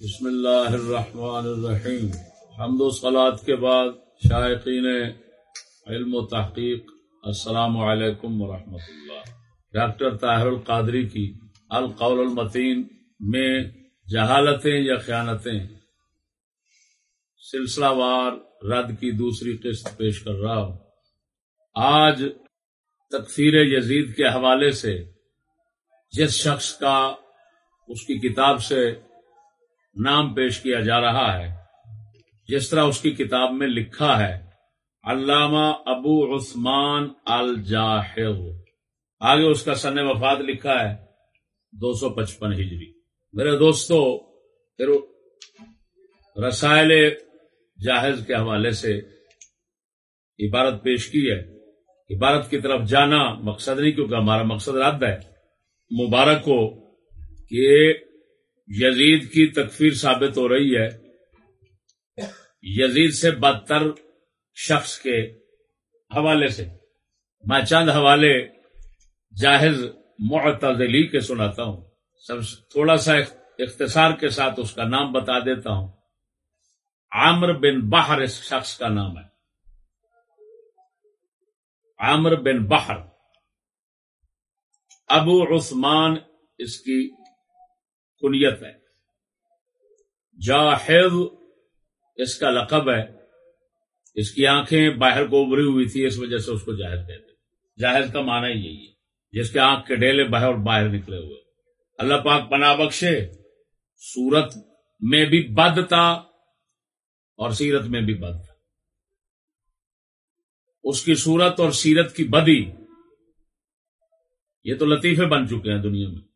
بسم اللہ الرحمن الرحیم۔ حمد و صلات کے بعد شائقین علم و تحقیق، السلام علیکم ورحمۃ اللہ۔ ڈاکٹر طاہر القادری کی القول المتین میں جہالتیں یا خیانتیں۔ سلسلہ وار رد کی دوسری قسط پیش کر رہا ہوں۔ آج تکفیر یزید کے حوالے سے جس شخص کا اس کی کتاب سے نام پیش کیا جا رہا ہے۔ جس طرح اس کی کتاب میں لکھا ہے، علامہ ابو عثمان الجاہر آگے اس کا سن وفات لکھا ہے، دو سو پچپن ہجری۔ میرے دوستو، پھر رسائل جاہز کے حوالے سے عبارت پیش کی ہے۔ عبارت کی طرف جانا مقصد نہیں، کیونکہ ہمارا مقصد رد ہے۔ مبارک ہو کہ یزید کی تکفیر ثابت ہو رہی ہے۔ یزید سے بدتر شخص کے حوالے سے۔ میں چند حوالے جاہز معتزلی کے سناتا ہوں۔ سب تھوڑا سا اختصار کے ساتھ اس کا نام بتا دیتا ہوں۔ عامر بن بحر اس شخص کا نام ہے۔ عامر بن بحر۔ ابو عثمان اس کی کنیت ہے۔ جاہد اس کا لقب ہے۔ اس کی آنکھیں باہر کو ابری ہوئی تھی، اس وجہ سے اس کو جاہد کہتے جاہد کا معنی ہی یہی ہے، جس کے آنکھ کے ڈیلے باہر باہر نکلے ہوئے۔ اللہ پاک پناہ بخشے سورت میں بھی بد تھا اور سیرت میں بھی بد تھا۔ اس کی صورت اور سیرت کی بدی، یہ تو لطیفے بن چکے ہیں دنیا میں۔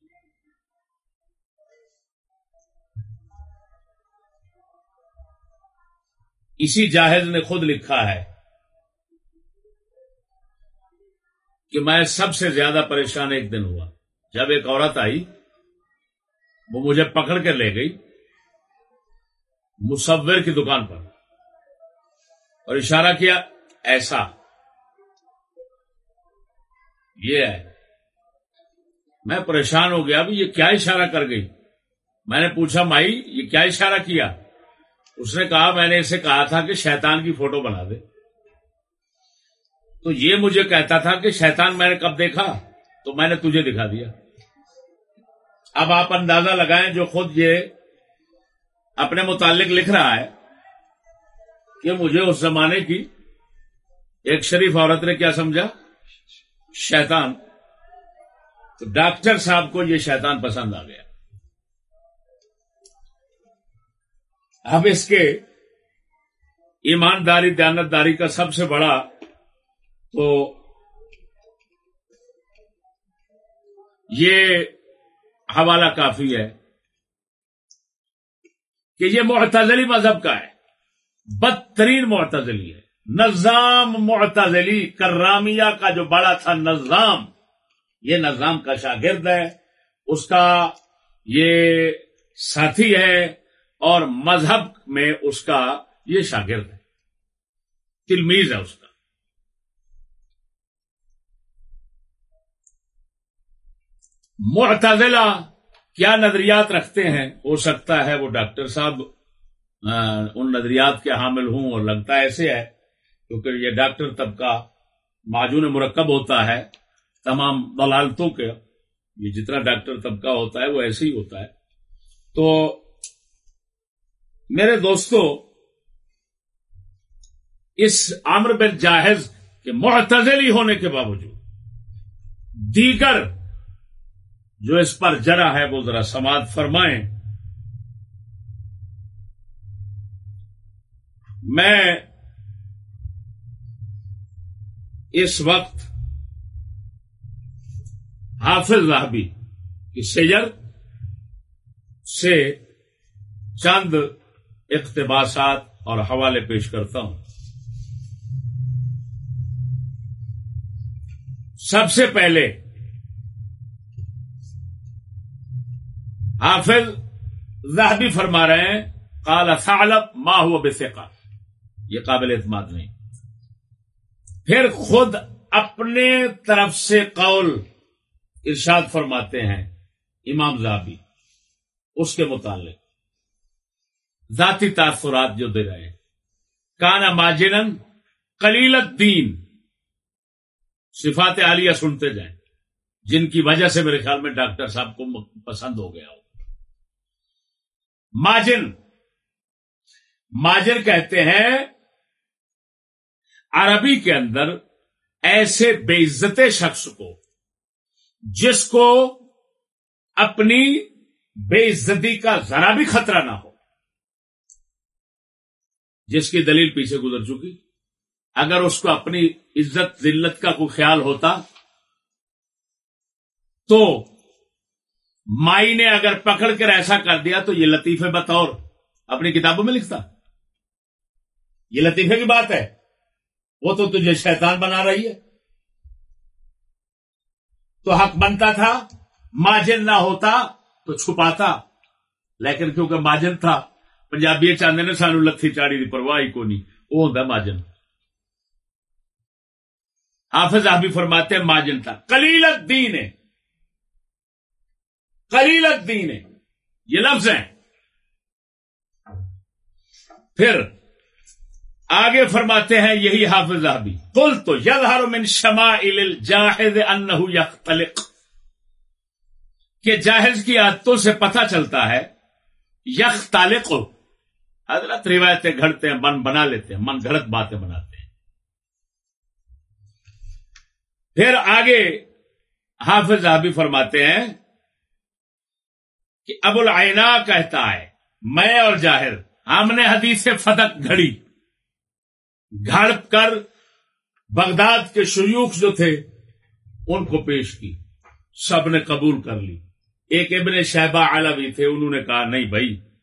اسی جاہد نے خود لکھا ہے کہ میں سب سے زیادہ پریشان ایک دن ہوا۔ جب ایک عورت آئی، وہ مجھے پکڑ کر لے گئی مصور کی دکان پر اور اشارہ کیا، ایسا۔ یہ ہے۔ میں پریشان ہو گیا ابھی یہ کیا اشارہ کر گئی؟ میں نے پوچھا، مائی، یہ کیا اشارہ کیا؟ اس نے کہا، میں نے اسے کہا تھا کہ شیطان کی فوٹو بنا دے۔ تو یہ مجھے کہتا تھا کہ شیطان میں نے کب دیکھا؟ تو میں نے تجھے دکھا دیا۔ اب آپ اندازہ لگائیں جو خود یہ اپنے متعلق لکھ رہا ہے کہ مجھے اس زمانے کی ایک شریف عورت نے کیا سمجھا؟ شیطان۔ تو ڈاکٹر صاحب کو یہ شیطان پسند آ گیا۔ اب اس کے ایمانداری، دیانتداری کا سب سے بڑا تو یہ حوالہ کافی ہے کہ یہ معتزلی مذہب کا ہے۔ بدترین معتزلی ہے۔ نظام معتزلی، کرامیہ کا جو بڑا تھا نظام، یہ نظام کا شاگرد ہے۔ اس کا یہ ساتھی ہے۔ اور مذہب میں اس کا یہ شاگرد ہے۔ تلمیز ہے اس کا۔ معتزلہ کیا نظریات رکھتے ہیں؟ ہو سکتا ہے وہ ڈاکٹر صاحب ان نظریات کے حامل ہوں اور لگتا ایسے ہے، کیونکہ یہ ڈاکٹر طبقہ معجون مرکب ہوتا ہے، تمام دلالتوں کے، یہ جتنا ڈاکٹر طبقہ ہوتا ہے وہ ایسے ہی ہوتا ہے۔ تو میرے دوستو، اس عامر بن جاہز کے معتزلی ہونے کے باوجود، دیگر جو اس پر جرا ہے، وہ ذرا سماعت فرمائیں۔ میں اس وقت حافظ راہبی کی سیر سے چند اقتباسات اور حوالے پیش کرتا ہوں۔ سب سے پہلے حافظ زہبی فرما رہے ہیں کالا ثعلب ما ہوا بے یہ قابل اعتماد نہیں۔ پھر خود اپنے طرف سے قول ارشاد فرماتے ہیں امام زابی اس کے متعلق۔ ذاتی تاثرات جو دے رہے ہیں۔ کانا ماجرن کلیلت دین صفات عالیہ سنتے جائیں۔ جن کی وجہ سے میرے خیال میں ڈاکٹر صاحب کو پسند ہو گیا ہو۔ ماجن ماجن کہتے ہیں عربی کے اندر ایسے بے عزت شخص کو جس کو اپنی بے عزتی کا ذرا بھی خطرہ نہ ہو۔ جس کی دلیل پیچھے گزر چکی۔ اگر اس کو اپنی عزت، ذلت کا کوئی خیال ہوتا تو مائی نے اگر پکڑ کر ایسا کر دیا تو یہ لطیفے بطور اپنی کتابوں میں لکھتا۔ یہ لطیفے کی بات ہے۔ وہ تو تجھے شیطان بنا رہی ہے۔ تو حق بنتا تھا، ماجن نہ ہوتا تو چھپاتا، لیکن کیونکہ ماجن تھا پنجابی چاہتے نے سانو لتھی چاڑی کی پرواہ ہی کو نہیں وہ ہوتا ماجن حافظ آپ بھی فرماتے ہیں ماجن تھا کلیلت دین ہے کلیل الدین ہے یہ لفظ ہیں پھر آگے فرماتے ہیں یہی حافظ بھی کل تو یل من شما جاہد ان یختلق کہ جاہز کی عادتوں سے پتہ چلتا ہے یخ تالق حضرت روایتیں گھڑتے ہیں، من بنا لیتے ہیں، من گھڑت باتیں بناتے ہیں۔ پھر آگے حافظ بھی فرماتے ہیں کہ ابو العینا کہتا ہے، میں اور جاہر، ہم نے حدیث سے فتق گھڑی۔ گھڑ کر بغداد کے شیوخ جو تھے، ان کو پیش کی، سب نے قبول کر لی۔ ایک ابن شہبہ بھی تھے، انہوں نے کہا، نہیں بھائی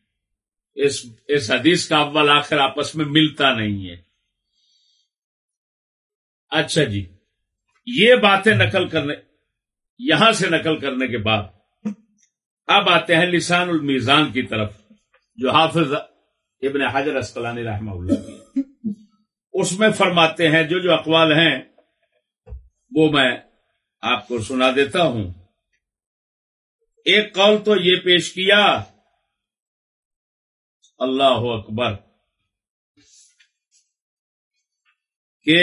اس اس حدیث کا اول آخر آپس میں ملتا نہیں ہے۔ اچھا جی یہ باتیں نقل کرنے، یہاں سے نقل کرنے کے بعد اب آتے ہیں لسان المیزان کی طرف، جو حافظ ابن حجر اسکلانی رحمہ اللہ کی اس میں فرماتے ہیں، جو جو اقوال ہیں، وہ میں آپ کو سنا دیتا ہوں۔ ایک قول تو یہ پیش کیا اللہ اکبر، کہ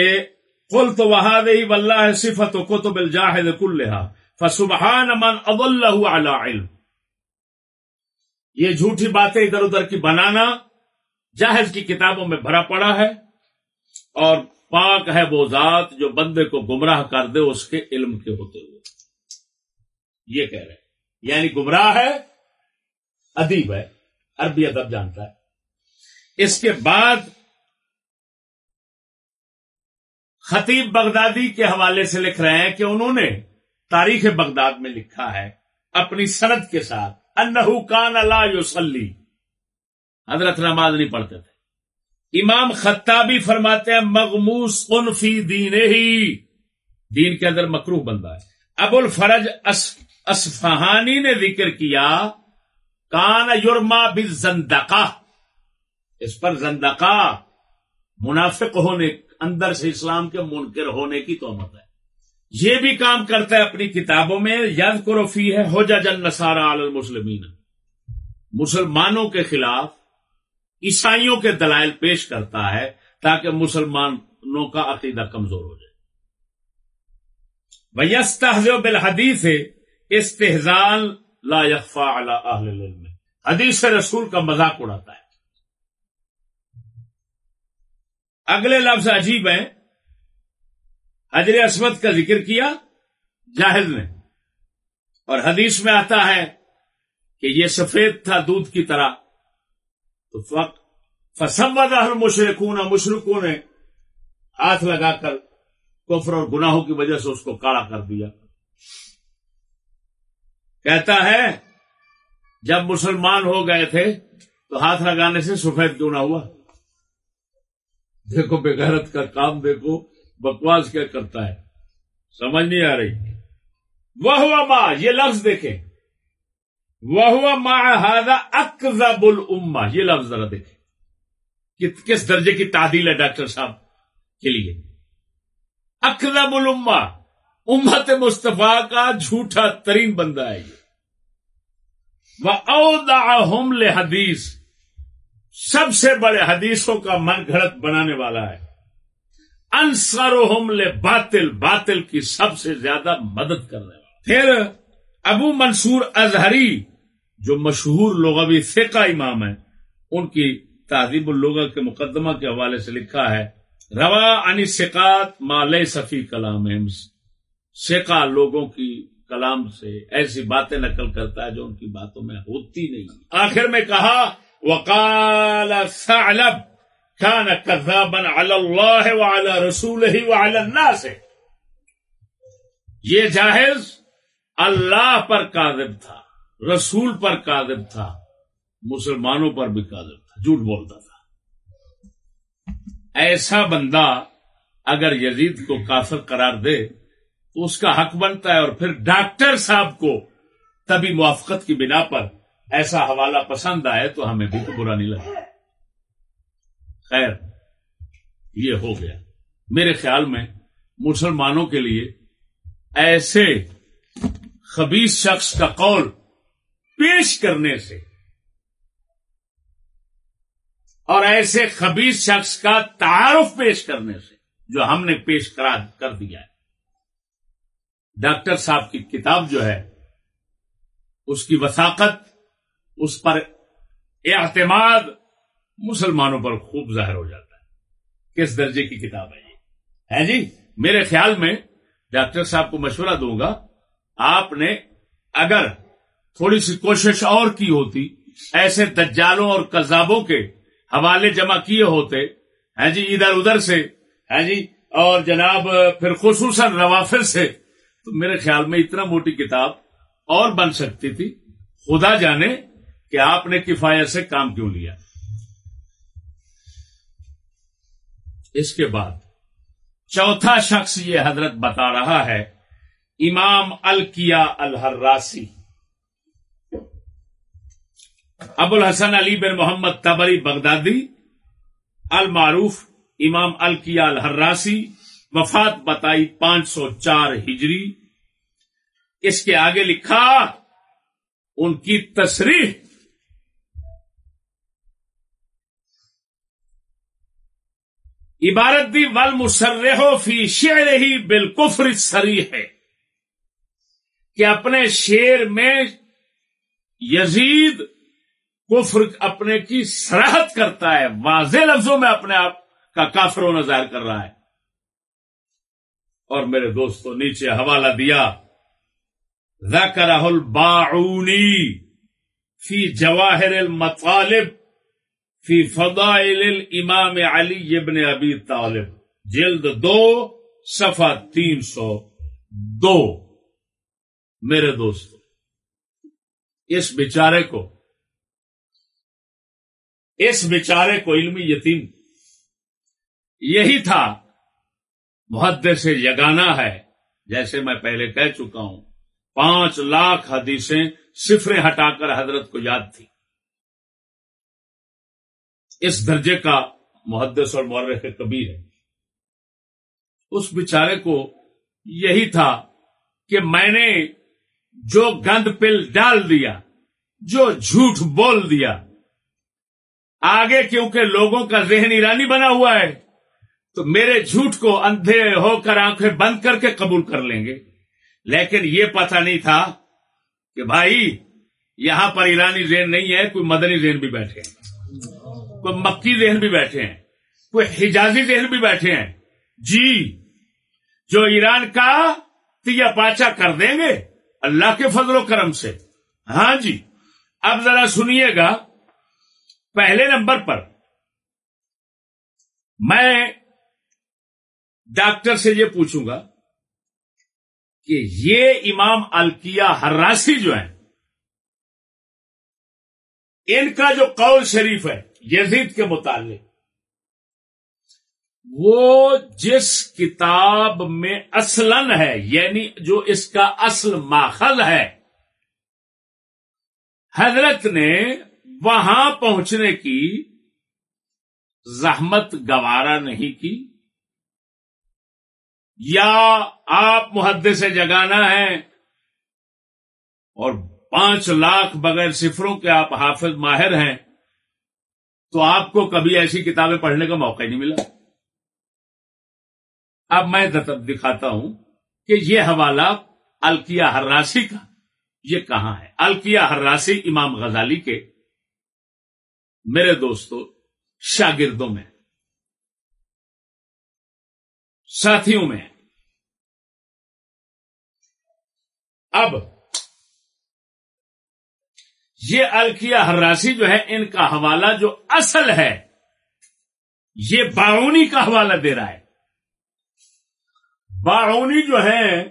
کل تو وہاں ولہ صفت و کتب الجاہد کلحا فسبحان من اضلہ علی علم. یہ جھوٹی باتیں ادھر ادھر کی بنانا جاہز کی کتابوں میں بھرا پڑا ہے، اور پاک ہے وہ ذات جو بندے کو گمراہ کر دے اس کے علم کے ہوتے ہوئے۔ یہ کہہ رہے یعنی گمراہ ہے، ادیب ہے۔ عربی ادب جانتا ہے۔ اس کے بعد خطیب بغدادی کے حوالے سے لکھ رہے ہیں کہ انہوں نے تاریخ بغداد میں لکھا ہے اپنی سند کے ساتھ، انہو کان لا یوسلی حضرت نماز نہیں پڑھتے تھے۔ امام خطابی فرماتے ہیں، مغموس ان فی دین ہی۔ دین کے اندر مکروح بندہ ہے۔ ابو الفرج اسفہانی نے ذکر کیا کان یورما بھی زندقا اس پر زندقا منافق ہونے، اندر سے اسلام کے منکر ہونے کی تومت ہے۔ یہ بھی کام کرتا ہے اپنی کتابوں میں یاد قروفی ہے ہو جا جن نسارا المسلمین۔ مسلمانوں کے خلاف عیسائیوں کے دلائل پیش کرتا ہے تاکہ مسلمانوں کا عقیدہ کمزور ہو جائے۔ ویست بالحدیث استحزان لا یخفا العلم۔ حدیث رسول کا مذاق اڑاتا ہے۔ اگلے لفظ عجیب ہیں۔ حجر اسود کا ذکر کیا، جاہل نے۔ اور حدیث میں آتا ہے کہ یہ سفید تھا دودھ کی طرح۔ تو فسمد مشرقوں مشرقوں نے ہاتھ لگا کر کفر اور گناہوں کی وجہ سے اس کو کاڑا کر دیا۔ کہتا ہے جب مسلمان ہو گئے تھے تو ہاتھ لگانے سے سفید کیوں نہ ہوا؟ دیکھو بغیرت کا کام دیکھو، بکواس کیا کرتا ہے؟ سمجھ نہیں آ رہی۔ وہ ہوا ماں یہ لفظ دیکھیں۔ وہ ہوا ماں ہاضا اکزب الما یہ لفظ ذرا دیکھیں۔ کس درجے کی تعدیل ہے ڈاکٹر صاحب کے لیے؟ اکزب الما امت مصطفیٰ کا جھوٹا ترین بندہ ہے یہ۔ وہ حدیث سب سے بڑے حدیثوں کا من گھڑت بنانے والا ہے۔ انصر لے باطل باطل کی سب سے زیادہ مدد کرنے والا۔ پھر ابو منصور اظہری، جو مشہور لغوی فقہ امام ہیں، ان کی تہذیب اللغہ کے مقدمہ کے حوالے سے لکھا ہے، روا انی سکات مال صفی کلام سکا لوگوں کی کلام سے ایسی باتیں نقل کرتا ہے جو ان کی باتوں میں ہوتی نہیں۔ آخر میں کہا، وقال ثعلب كان كذابا على الله وعلى رسوله وعلى الناس۔ یہ جاہز اللہ پر کاذب تھا، رسول پر کاذب تھا، مسلمانوں پر بھی کاذب تھا، جھوٹ بولتا تھا۔ ایسا بندہ اگر یزید کو کافر قرار دے تو اس کا حق بنتا ہے اور پھر ڈاکٹر صاحب کو تبھی موافقت کی بنا پر ایسا حوالہ پسند آئے تو ہمیں بھی تو برا نہیں لگا خیر، یہ ہو گیا۔ میرے خیال میں مسلمانوں کے لیے ایسے خبیص شخص کا قول پیش کرنے سے اور ایسے خبیص شخص کا تعارف پیش کرنے سے جو ہم نے پیش کرا کر دیا ہے۔ ڈاکٹر صاحب کی کتاب جو ہے، اس کی وساقت اس پر اعتماد مسلمانوں پر خوب ظاہر ہو جاتا ہے۔ کس درجے کی کتاب ہے یہ؟ ہے جی میرے خیال میں ڈاکٹر صاحب کو مشورہ دوں گا، آپ نے اگر تھوڑی سی کوشش اور کی ہوتی، ایسے دجالوں اور کذابوں کے حوالے جمع کیے ہوتے، ہیں جی ادھر ادھر سے ہے جی اور جناب پھر خصوصاً روافر سے تو میرے خیال میں اتنا موٹی کتاب اور بن سکتی تھی، خدا جانے کہ آپ نے کفایت سے کام کیوں لیا۔ اس کے بعد، چوتھا شخص یہ حضرت بتا رہا ہے، امام الکیا الحراسی۔ ابو الحسن علی بن محمد تبری بغدادی، المعروف امام الکیا الحراسی، وفات بتائی پانچ سو چار ہجری۔ اس کے آگے لکھا، ان کی تصریح۔ عبارت دی ول مسرح فی شعر ہی بالکفر سری ہے کہ اپنے شیر میں یزید کفر اپنے کی سراہد کرتا ہے، واضح لفظوں میں اپنے آپ کا کافر ہونا ظاہر کر رہا ہے۔ اور میرے دوستوں نیچے حوالہ دیا۔ ذکرہ الباعونی فی جواہر المطالب فی فضائل الامام علی ابن ابی طالب، جلد دو، صفحہ تین سو دو۔ میرے دوست اس بیچارے کو، اس بیچارے کو علمی یتیم، یہی تھا، محدث سے یگانا ہے، جیسے میں پہلے کہہ چکا ہوں۔ پانچ لاکھ حدیثیں صفریں ہٹا کر حضرت کو یاد تھی۔ اس درجے کا محدث اور مورخ کبھی ہے۔ اس بیچارے کو یہی تھا کہ میں نے جو گند پل ڈال دیا، جو جھوٹ بول دیا، آگے کیونکہ لوگوں کا ذہن ایرانی بنا ہوا ہے، تو میرے جھوٹ کو اندھے ہو کر آنکھیں بند کر کے قبول کر لیں گے۔ لیکن یہ پتہ نہیں تھا کہ بھائی، یہاں پر ایرانی ذہن نہیں ہے، کوئی مدنی ذہن بھی بیٹھے ہیں، کوئی مکی ذہن بھی بیٹھے ہیں، کوئی حجازی ذہن بھی بیٹھے ہیں۔ جی جو ایران کا تیا پاچا کر دیں گے اللہ کے فضل و کرم سے۔ ہاں جی اب ذرا سنیے گا۔ پہلے نمبر پر میں ڈاکٹر سے یہ پوچھوں گا کہ یہ امام الکیا ہراسی جو ہیں ان کا جو قول شریف ہے، یزید کے متعلق، وہ جس کتاب میں اصلن ہے یعنی جو اس کا اصل ماخذ ہے، حضرت نے وہاں پہنچنے کی زحمت گوارا نہیں کی۔ یا آپ محدث سے جگانا ہے اور پانچ لاکھ بغیر صفروں کے آپ حافظ ماہر ہیں، تو آپ کو کبھی ایسی کتابیں پڑھنے کا موقع نہیں ملا؟ اب میں دکھاتا ہوں کہ یہ حوالہ الکیا ہراسی کا، یہ کہاں ہے؟ الکیا ہراسی امام غزالی کے میرے دوستوں شاگردوں میں، ساتھیوں میں۔ اب یہ الکیا ہراسی جو ہے، ان کا حوالہ جو اصل ہے، یہ باونی کا حوالہ دے رہا ہے۔ باونی جو ہے،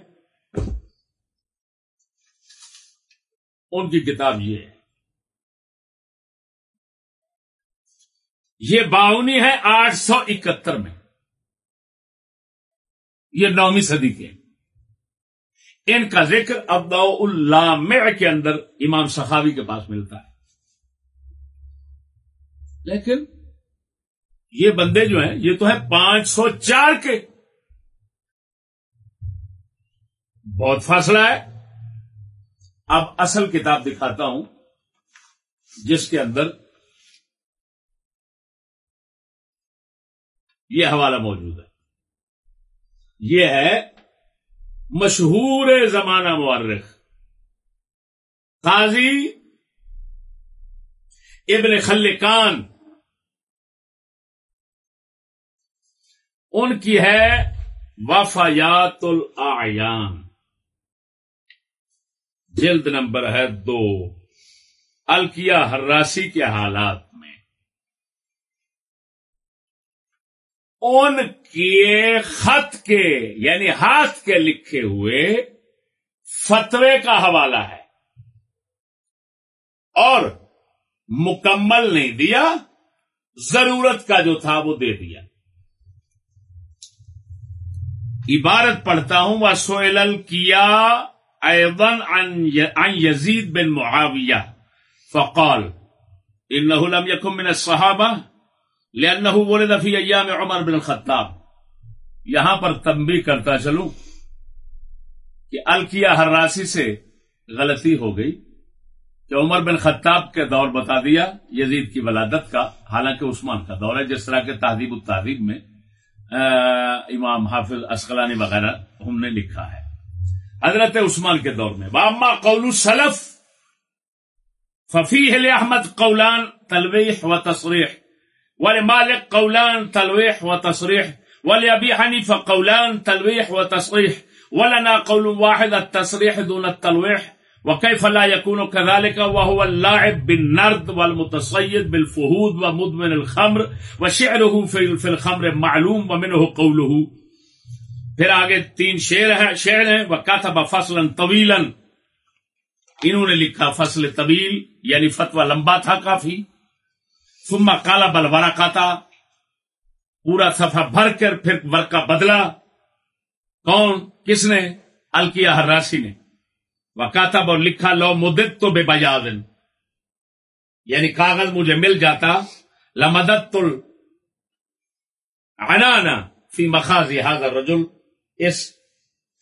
ان کی کتاب یہ ہے۔ یہ باونی ہے آٹھ سو اکہتر میں۔ یہ نویں صدی کے۔ ان کا ذکر ابدا اللہ کے اندر امام سخاوی کے پاس ملتا ہے۔ لیکن یہ بندے جو ہیں، یہ تو ہے پانچ سو چار کے۔ بہت فاصلہ ہے۔ اب اصل کتاب دکھاتا ہوں، جس کے اندر یہ حوالہ موجود ہے۔ یہ ہے مشہور زمانہ مورخ۔ قاضی ابن خلکان ان کی ہے وفایات الاعیان جلد نمبر ہے دو۔ الکیا ہراسی کے حالات میں ان کے خط کے یعنی ہاتھ کے لکھے ہوئے فتوے کا حوالہ ہے۔ اور مکمل نہیں دیا، ضرورت کا جو تھا وہ دے دیا۔ عبارت پڑھتا ہوں وہ سوئل کیا ایضا عن يزيد بن معاوية فقال إنه لم يكن من الصحابة لأنه ولد في أيام عمر بن الخطاب. یہاں پر تنبیہ کرتا چلوں کہ الکیا ہراسی سے غلطی ہو گئی کہ عمر بن خطاب کے دور بتا دیا یزید کی ولادت کا، حالانکہ عثمان کا دور ہے، جس طرح کے تہذیب التحریب میں امام حافظ اسقلانی وغیرہ ہم نے لکھا ہے۔ حضرت عثمان کے دور میں۔ واما قول سلف ففی احمد قولان تلویح و تصریح ولی مالک قولان تلویح و تصریح ولی ابی حنیف قولان تلویح و تصریح ولنا قول واحد التصریح دون التلویح وكيف لا يكون كذلك وهو اللاعب بالنرد والمتصيد بالفهود ومدمن الخمر وشعره في الخمر معلوم ومنه قوله. پھر آگے تین شیر ہے شعر ہیں وہ کاتب فصل طویل انہوں نے لکھا فصل طویل یعنی فتوا لمبا تھا کافی۔ سما کالا بل ورا کاتا پورا صفحہ بھر کر پھر ورکا بدلا۔ کون؟ کس نے؟ الکیا ہراسی نے۔ وہ کاتب اور لکھا، لو مدت تو بے بجادن یعنی کاغذ مجھے مل جاتا لمدت تل فی مخاضی حاضر رجل اس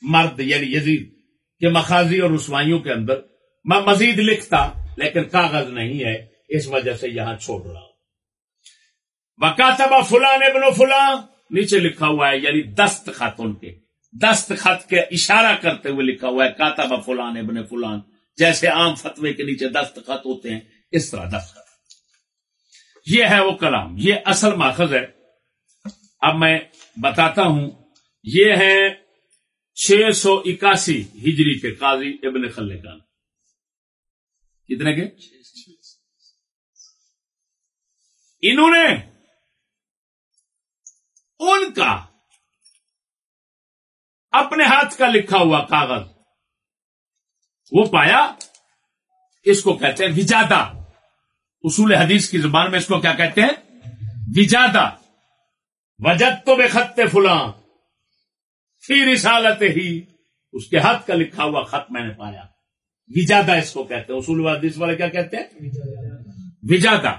مرد یعنی یزید کے مخاضی اور رسوائیوں کے اندر۔ میں مزید لکھتا، لیکن کاغذ نہیں ہے، اس وجہ سے یہاں چھوڑ رہا ہوں۔ بکاتبا فلان ابن فلاں نیچے لکھا ہوا ہے یعنی دست خط ان کے۔ دست خط کے اشارہ کرتے ہوئے لکھا ہوا ہے کاتبا فلان ابن فلان۔ جیسے عام فتوے کے نیچے دست خط ہوتے ہیں، اس طرح دست خط۔ یہ ہے وہ کلام، یہ اصل ماخذ ہے۔ اب میں بتاتا ہوں، یہ ہے چھ سو اکاسی ہجری کے قاضی ابن خلکان کتنے کے؟ انہوں نے ان کا اپنے ہاتھ کا لکھا ہوا کاغذ، وہ پایا، اس کو کہتے ہیں وجادا اصول حدیث کی زبان میں اس کو کیا کہتے ہیں؟ وجادا وجد تو بے خط فلاں۔ فی رسالت ہی۔ اس کے ہاتھ کا لکھا ہوا خط میں نے پایا۔ وجادا اس کو کہتے ہیں۔ اصول حدیث والے کیا کہتے ہیں؟ وجادا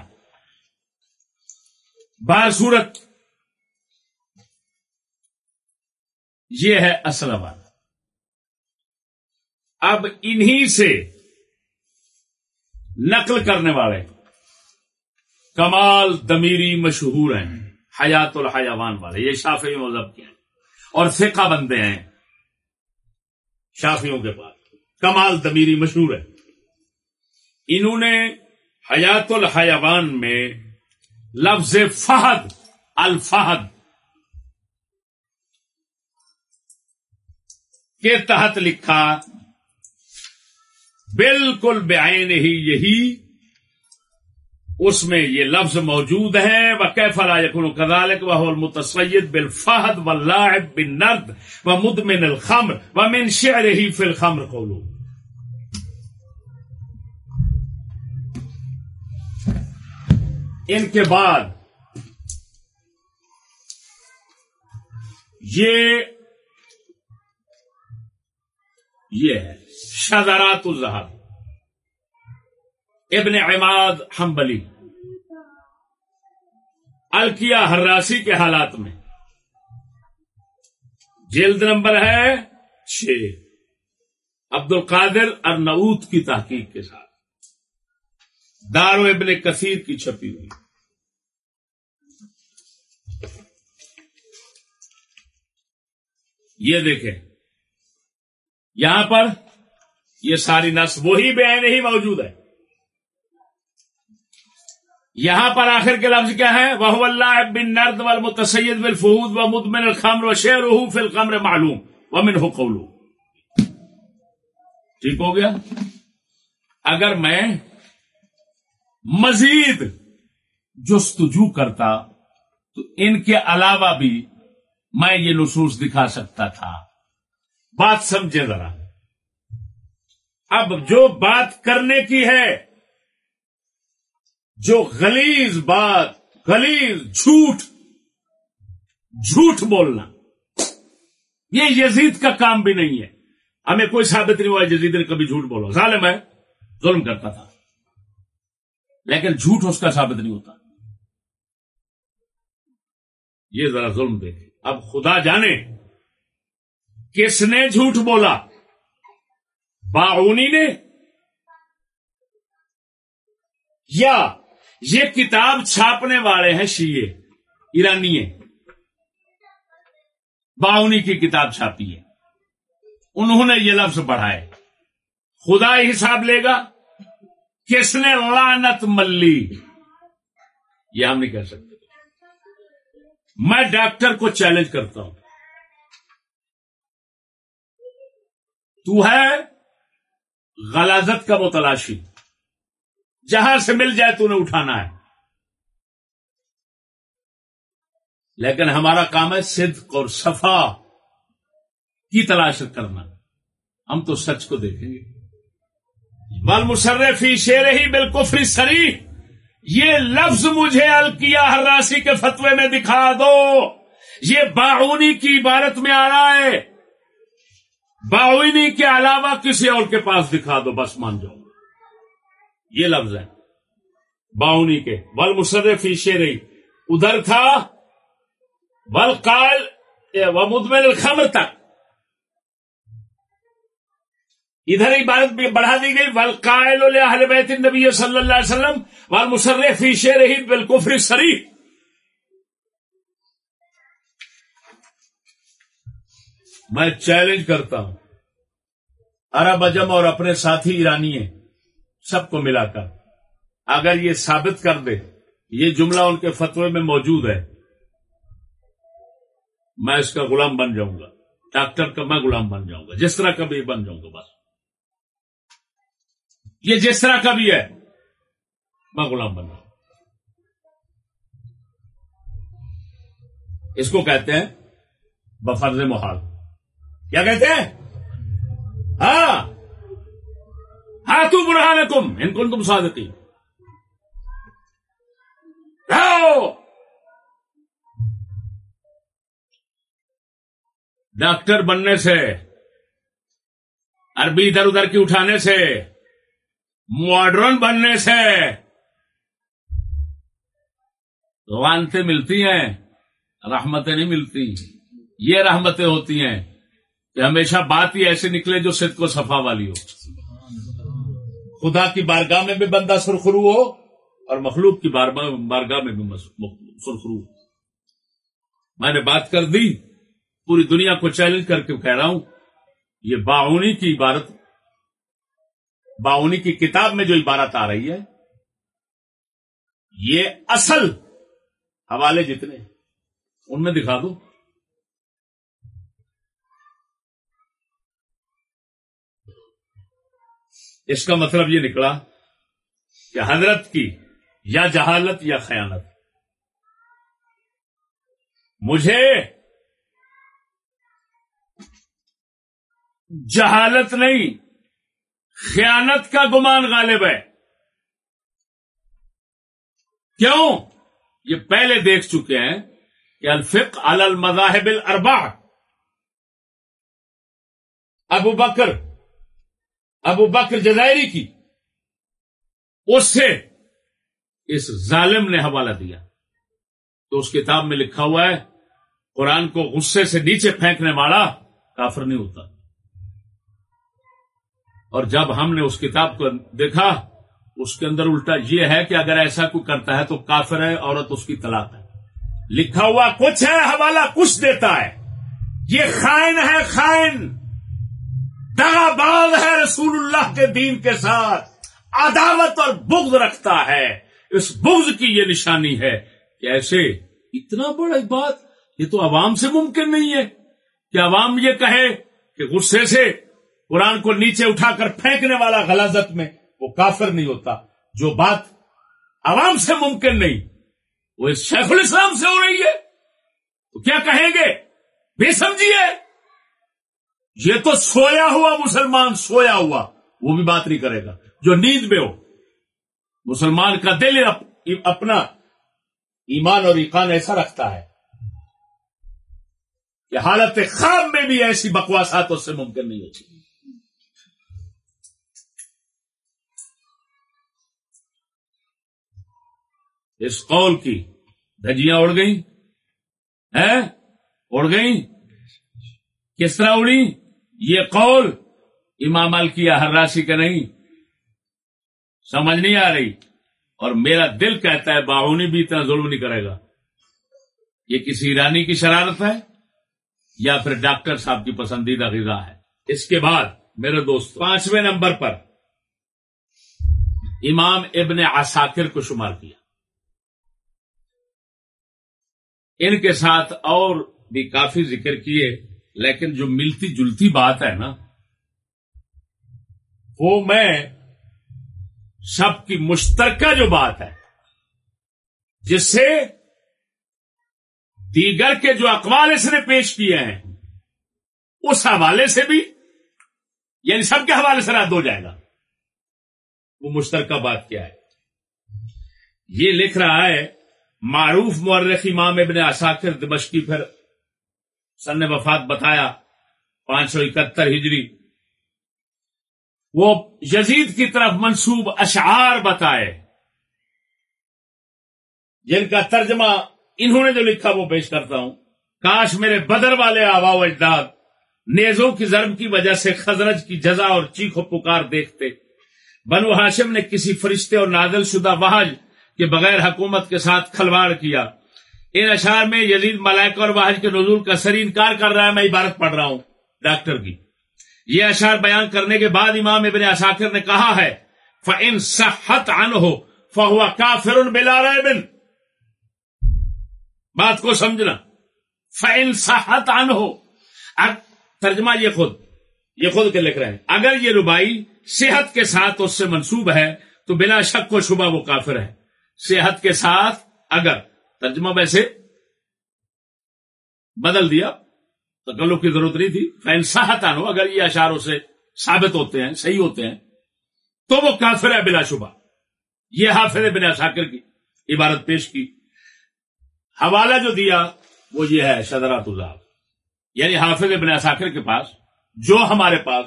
بار صورت یہ ہے اصل والا اب انہی سے نقل کرنے والے کمال دمیری مشہور ہیں، حیات الحیوان والے، یہ شافی مذہب کے ہیں اور فقہ بندے ہیں شافیوں کے پاس۔ کمال دمیری مشہور ہے انہوں نے حیات الحیوان میں لفظ فہد، الفہد کے تحت لکھا، بالکل بعین ہی یہی، اس میں یہ لفظ موجود ہے وہ کیفلا یقن کدالک وہ المتصید بال فہد و لاعب بن نرد و مدمن الخمر و من شعر ہی فی الخمر قولو۔ ان کے بعد یہ یہ ہے، شذرات الزہب ابن عماد حنبلی۔ الکیا ہراسی کے حالات میں۔ جلد نمبر ہے چھ۔ عبد القادر ارنعوت کی تحقیق کے ساتھ۔ دارو ابن کثیر کی چھپی ہوئی۔ یہ دیکھیں۔ یہاں پر یہ ساری نس وہی بیان ہی موجود ہے۔ یہاں پر آخر کے لفظ کیا ہے؟ وہ اللہ بن نرد وال متسید بل و مدمن الخمر و شیر فی الخمر معلوم و من حقولو ٹھیک ہو گیا؟ اگر میں مزید جستجو کرتا تو ان کے علاوہ بھی میں یہ نصوص دکھا سکتا تھا۔ بات سمجھے ذرا۔ اب جو بات کرنے کی ہے، جو غلیز بات غلیز جھوٹ جھوٹ بولنا، یہ یزید کا کام بھی نہیں ہے۔ ہمیں کوئی ثابت نہیں ہوا یزید نے کبھی جھوٹ بولا۔ ظالم ہے، ظلم کرتا تھا۔ لیکن جھوٹ اس کا ثابت نہیں ہوتا۔ یہ ذرا ظلم دیکھے اب خدا جانے کس نے جھوٹ بولا؟ باغونی نے؟ یا یہ کتاب چھاپنے والے ہیں شیے ایرانی باؤنی کی کتاب چھاپی ہے۔ انہوں نے یہ لفظ پڑھائے۔ خدا حساب لے گا کس نے لانت ملی۔ یہ ہم نہیں کہہ سکتے۔ میں ڈاکٹر کو چیلنج کرتا ہوں۔ تو ہے غلازت کا متلاشی۔ جہاں سے مل جائے تو نے اٹھانا ہے۔ لیکن ہمارا کام ہے صدق اور صفا کی تلاش کرنا۔ ہم تو سچ کو دیکھیں گے۔ بل مشرفی شیر ہی بالکفری سری۔ یہ لفظ مجھے الکیا ہراسی کے فتوے میں دکھا دو۔ یہ باعونی کی عبارت میں آ رہا ہے۔ باعونی کے علاوہ کسی اور کے پاس دکھا دو، بس مان جاؤ۔ یہ لفظ ہے۔ باؤنی کے۔ بل مشرفی شیر ادھر تھا۔ بل کال و مدمن الخمر تک۔ ادھر عبارت بھی بڑھا دی گئی۔ ول قائل بیت نبی صلی اللہ علیہ وسلم۔ وال مصرف فی شیر بالکفر سری میں چیلنج کرتا ہوں۔ عرب اجم اور اپنے ساتھی ایرانی ہیں، سب کو ملا کر۔ اگر یہ ثابت کر دے، یہ جملہ ان کے فتوے میں موجود ہے۔ میں اس کا غلام بن جاؤں گا۔ ڈاکٹر کا میں غلام بن جاؤں گا۔ جس طرح کا بھی بن جاؤں گا، بس۔ یہ جس طرح کا بھی ہے، میں غلام بن رہا اس کو کہتے ہیں بفرز محال۔ کیا کہتے ہیں؟ ہاں۔ ہاں تو برہان تم ان کو تم سادتی ڈاکٹر بننے سے، عربی ادھر ادھر کی اٹھانے سے ماڈرن بننے سے روانتے ملتی ہیں، رحمتیں نہیں ملتی۔ یہ رحمتیں ہوتی ہیں۔ کہ ہمیشہ بات ہی ایسے نکلے جو صد کو صفا والی ہو۔ خدا کی بارگاہ میں بھی بندہ سرخرو ہو اور مخلوق کی بارگاہ میں بھی سرخرو ہو۔ میں نے بات کر دی، پوری دنیا کو چیلنج کر کے کہہ رہا ہوں، یہ باونی کی عبارت باونی کی کتاب میں جو عبارت آ رہی ہے، یہ اصل حوالے جتنے ان میں دکھا دو۔ اس کا مطلب یہ نکلا کہ حضرت کی یا جہالت یا خیانت۔ مجھے جہالت نہیں، خیانت کا گمان غالب ہے۔ کیوں؟ یہ پہلے دیکھ چکے ہیں کہ الفق المذاہب الاربع۔ ابو بکر ابو بکر جزائری کی۔ اس سے اس ظالم نے حوالہ دیا۔ تو اس کتاب میں لکھا ہوا ہے، قرآن کو غصے سے نیچے پھینکنے والا کافر نہیں ہوتا۔ اور جب ہم نے اس کتاب کو دیکھا، اس کے اندر الٹا یہ ہے کہ اگر ایسا کوئی کرتا ہے تو کافر ہے، عورت اس کی طلاق ہے۔ لکھا ہوا کچھ ہے، حوالہ کچھ دیتا ہے۔ یہ خائن ہے، خائن۔ دگا باز ہے رسول اللہ کے دین کے ساتھ۔ عداوت اور بغض رکھتا ہے۔ اس بغض کی یہ نشانی ہے کہ ایسے اتنا بڑا بات، یہ تو عوام سے ممکن نہیں ہے۔ کہ عوام یہ کہے کہ غصے سے قرآن کو نیچے اٹھا کر پھینکنے والا غلازت میں وہ کافر نہیں ہوتا۔ جو بات عوام سے ممکن نہیں، وہ اس شیخ الاسلام سے ہو رہی ہے۔ تو کیا کہیں گے؟ بے سمجھیے یہ تو سویا ہوا مسلمان، سویا ہوا۔ وہ بھی بات نہیں کرے گا۔ جو نیند میں ہو، مسلمان کا دل اپنا ایمان اور ایقان ایسا رکھتا ہے کہ حالت خواب میں بھی ایسی بکواسات اس سے ممکن نہیں ہوتی۔ اس قول کی دھجیاں اڑ گئیں۔ اڑ گئیں؟ کس طرح اڑی یہ قول امام الکیا ہر راسی کا نہیں۔ سمجھ نہیں آ رہی۔ اور میرا دل کہتا ہے باہونی بھی اتنا ظلم نہیں کرے گا۔ یہ کسی ایرانی کی شرارت ہے یا پھر ڈاکٹر صاحب کی پسندیدہ غذا ہے؟ اس کے بعد میرے دوست، پانچویں نمبر پر امام ابن عساکر کو شمار کیا۔ ان کے ساتھ اور بھی کافی ذکر کیے۔ لیکن جو ملتی جلتی بات ہے نا، وہ میں سب کی مشترکہ جو بات ہے، جس سے دیگر کے جو اقوال اس نے پیش کیے ہیں، اس حوالے سے بھی یعنی سب کے حوالے سے رد ہو جائے گا۔ وہ مشترکہ بات کیا ہے؟ یہ لکھ رہا ہے، معروف مورخ امام ابن عساکر دمشقی پھر سن وفات بتایا، پانچ سو اکہتر ہجری۔ وہ یزید کی طرف منسوب اشعار بتائے۔ جن کا ترجمہ انہوں نے جو لکھا وہ پیش کرتا ہوں۔ کاش میرے بدر والے آبا و اجداد نیزوں کی ضرب کی وجہ سے خزرج کی جزا اور چیخ و پکار دیکھتے۔ بنو ہاشم نے کسی فرشتے اور نازل شدہ وحج کے بغیر حکومت کے ساتھ کھلواڑ کیا۔ ان اشعار میں یزید ملائکہ اور واحد کے نزول کا سری انکار کر رہا ہے، میں عبارت پڑھ رہا ہوں ڈاکٹر کی۔ یہ اشعار بیان کرنے کے بعد امام ابن اشاکر نے کہا ہے فن صحت ان ہو فہوا کا فرن بلا بن بات کو سمجھنا۔ فن صحت ان ہو ترجمہ یہ خود یہ خود کے لکھ رہے ہیں۔ اگر یہ ربائی صحت کے ساتھ اس سے منسوب ہے، تو بلا شک و شبہ وہ کافر ہے۔ صحت کے ساتھ اگر ترجمہ ویسے بدل دیا تو گلوں کی ضرورت نہیں تھی۔ فین ساہتا ہو، اگر یہ اشاروں سے ثابت ہوتے ہیں، صحیح ہوتے ہیں، تو وہ کافر ہے بلا شبہ۔ یہ حافظ بن شاکر کی عبارت پیش کی۔ حوالہ جو دیا، وہ یہ ہے شدرات اللہ یعنی حافظ ابن شاکر کے پاس، جو ہمارے پاس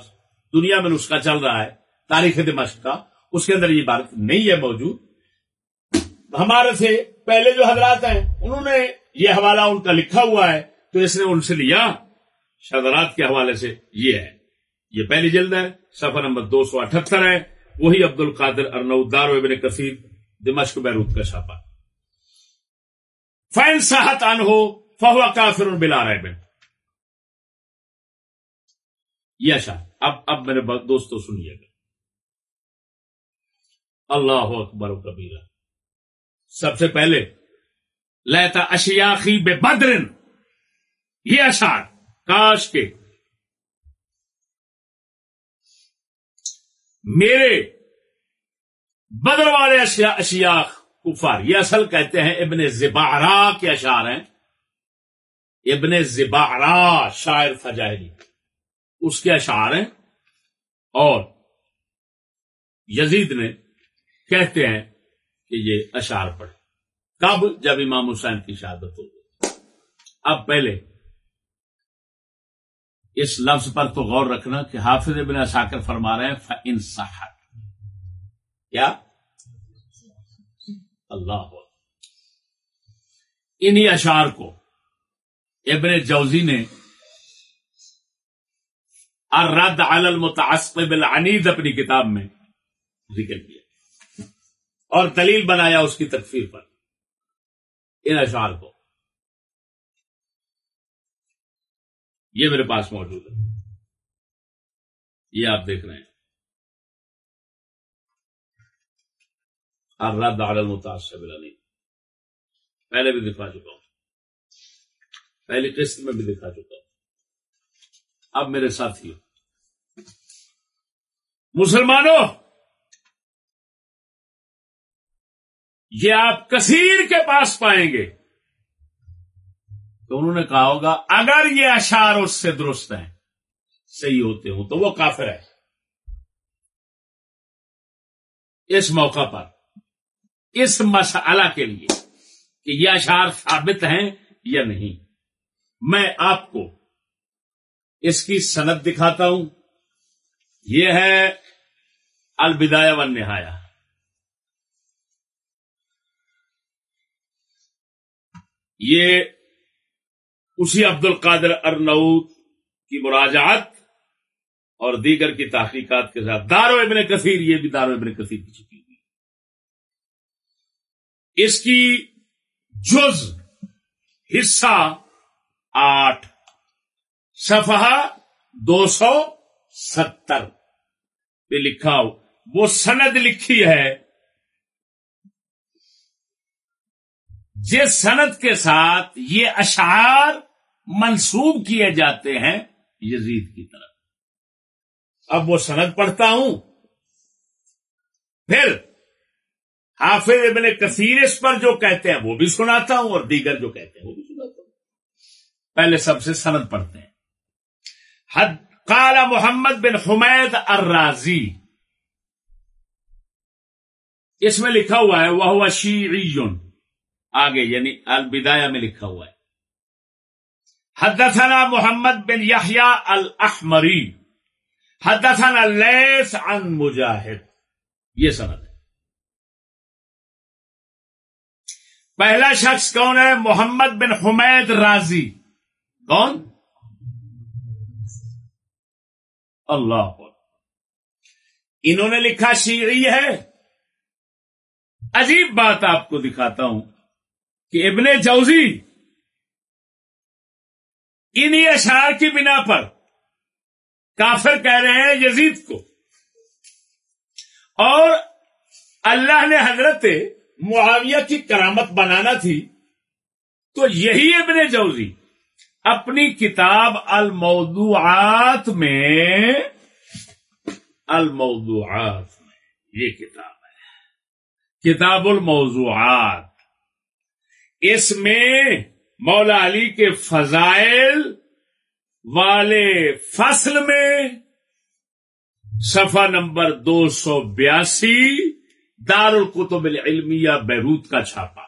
دنیا میں اس کا چل رہا ہے، تاریخ دمشق کا، اس کے اندر یہ عبارت نہیں ہے موجود۔ ہمارے سے پہلے جو حضرات ہیں، انہوں نے یہ حوالہ ان کا لکھا ہوا ہے، تو اس نے ان سے لیا۔ شادرات کے حوالے سے یہ ہے۔ یہ پہلی جلد ہے سفر نمبر دو سو اٹھہتر ہے۔ وہی عبد القادر ارنودار ابن کثیر دمشق بیروت کا چھاپا فین صحت ان ہو فہوا کافر بلا رہے بن یہ اشار اب اب میرے دوستوں سنیے گا۔ اللہ اکبر و کبیرہ۔ سب سے پہلے لیتا اشیاخی بے بدرن یہ اشار کاش کے۔ میرے بدر والے اشیاخ کفار، یہ اصل کہتے ہیں ابن زبارا کے اشعار ہیں۔ ابن زبارا شاعر فجاہری اس کے اشعار ہیں۔ اور یزید نے کہتے ہیں کہ یہ اشعار پڑھے کب؟ جب امام حسین کی شہادت ہو گئی۔ اب پہلے اس لفظ پر تو غور رکھنا کہ حافظ ابن اشاکر فرما رہے ہیں ان کیا؟ اللہ۔ انہی اشعار کو ابن جوزی نے الرد علی المتعصب بالعنید اپنی کتاب میں ذکر کیا۔ اور دلیل بنایا اس کی تکفیر پر۔ ان اشعار کو۔ یہ میرے پاس موجود ہے۔ یہ آپ دیکھ رہے ہیں۔ الرد علی المتعصب بالعنید پہلے بھی دکھا چکا ہوں۔ پہلی قسط میں بھی دکھا چکا ہوں۔ اب میرے ساتھی مسلمانوں! یہ آپ کثیر کے پاس پائیں گے۔ تو انہوں نے کہا ہوگا، اگر یہ اشار اس سے درست ہیں، صحیح ہوتے ہوں تو وہ کافر ہے اس موقع پر، اس مسئلہ کے لیے کہ یہ اشار ثابت ہیں یا نہیں، میں آپ کو اس کی صنعت دکھاتا ہوں۔ یہ ہے البدایا و نہایا یہ اسی عبد القادر ارنعود کی مراجعت اور دیگر کی تحقیقات کے ساتھ۔ دارو ابن کثیر، یہ بھی دارو ابن کثیر کی چکی ہوئی۔ اس کی جز، حصہ آٹھ، صفحہ دو سو ستر پہ لکھا ہو۔ وہ سند لکھی ہے۔ جس سند کے ساتھ یہ اشعار منسوب کیے جاتے ہیں، یزید کی طرف۔ اب وہ سند پڑھتا ہوں۔ پھر حافظ ابن کثیر اس پر جو کہتے ہیں، وہ بھی سناتا ہوں اور دیگر جو کہتے ہیں، وہ بھی سناتا ہوں۔ پہلے سب سے سند پڑھتے ہیں۔ حد قال محمد بن حمید الرازی۔ اس میں لکھا ہوا ہے وہ شیعی آگے یعنی البدایہ میں لکھا ہوا ہے۔ حدثنا محمد بن یحییٰ الاحمری، حدثنا اللیس عن مجاہد۔ یہ سند ہے۔ پہلا شخص کون ہے؟ محمد بن حمید رازی۔ کون؟ اللہ۔ انہوں نے لکھا شیعی ہے۔ عجیب بات آپ کو دکھاتا ہوں۔ کہ ابن جوزی انہی اشعار کی بنا پر کافر کہہ رہے ہیں یزید کو۔ اور اللہ نے حضرت معاویہ کی کرامت بنانا تھی تو یہی ابن جوزی اپنی کتاب الموضوعات میں الموضوعات میں، یہ کتاب ہے۔ کتاب الموضوعات۔ اس میں مولا علی کے فضائل والے فصل میں صفحہ نمبر دو سو بیاسی دار القتب العلمیہ بیروت کا چھاپا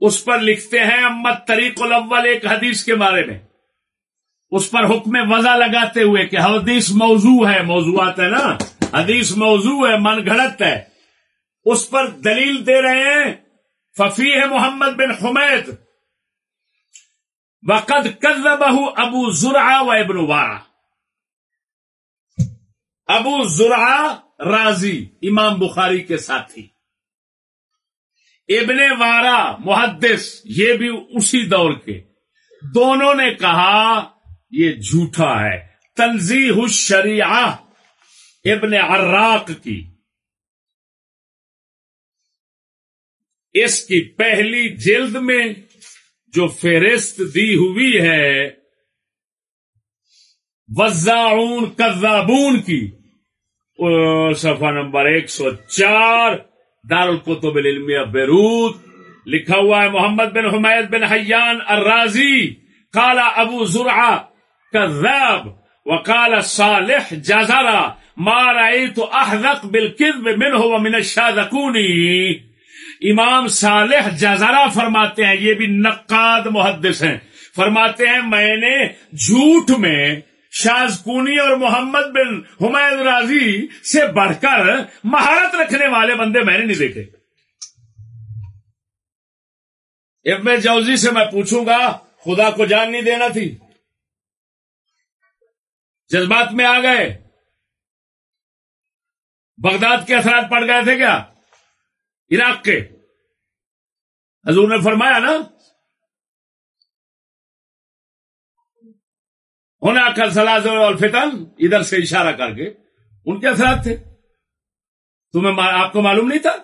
اس پر لکھتے ہیں امت طریق الاول ایک حدیث کے بارے میں۔ اس پر حکم وضع لگاتے ہوئے کہ حدیث موضوع ہے، موضوعات ہے نا۔ حدیث موضوع ہے، من گھڑت ہے۔ اس پر دلیل دے رہے ہیں ففی ہے محمد بن حمید وقد کر ابو ذرا و ابن وارا ابو ذرا راضی، امام بخاری کے ساتھی. ابن وارا محدث، یہ بھی اسی دور کے. دونوں نے کہا، یہ جھوٹا ہے. تنظیح الشریعہ ابن عراق کی. اس کی پہلی جلد میں جو فہرست دی ہوئی ہے وزاؤن کذابون کی۔ صفحہ نمبر ایک سو چار دار القتب العلمیہ بیروت، لکھا ہوا ہے، محمد بن حمید بن حیان الرازی کالا ابو ذرا کذاب، وقال صالح جزرا ما رأيت احذق بالكذب منه ومن الشاذقوني امام صالح جزرا فرماتے ہیں، یہ بھی نقاد محدث ہیں۔ فرماتے ہیں، میں نے جھوٹ میں شازکونی اور محمد بن حمید راضی سے بڑھ کر مہارت رکھنے والے بندے میں نے نہیں دیکھے۔ ابن جوزی سے میں پوچھوں گا، خدا کو جان نہیں دینا تھی۔ جذبات میں آ گئے۔ بغداد کے اثرات پڑ گئے تھے کیا؟ عراق کے۔ حضور نے فرمایا نا، ہونا کل سلاز الفتن ادھر سے اشارہ کر کے۔ ان کے اثرات تھے؟ تمہیں آپ کو معلوم نہیں تھا؟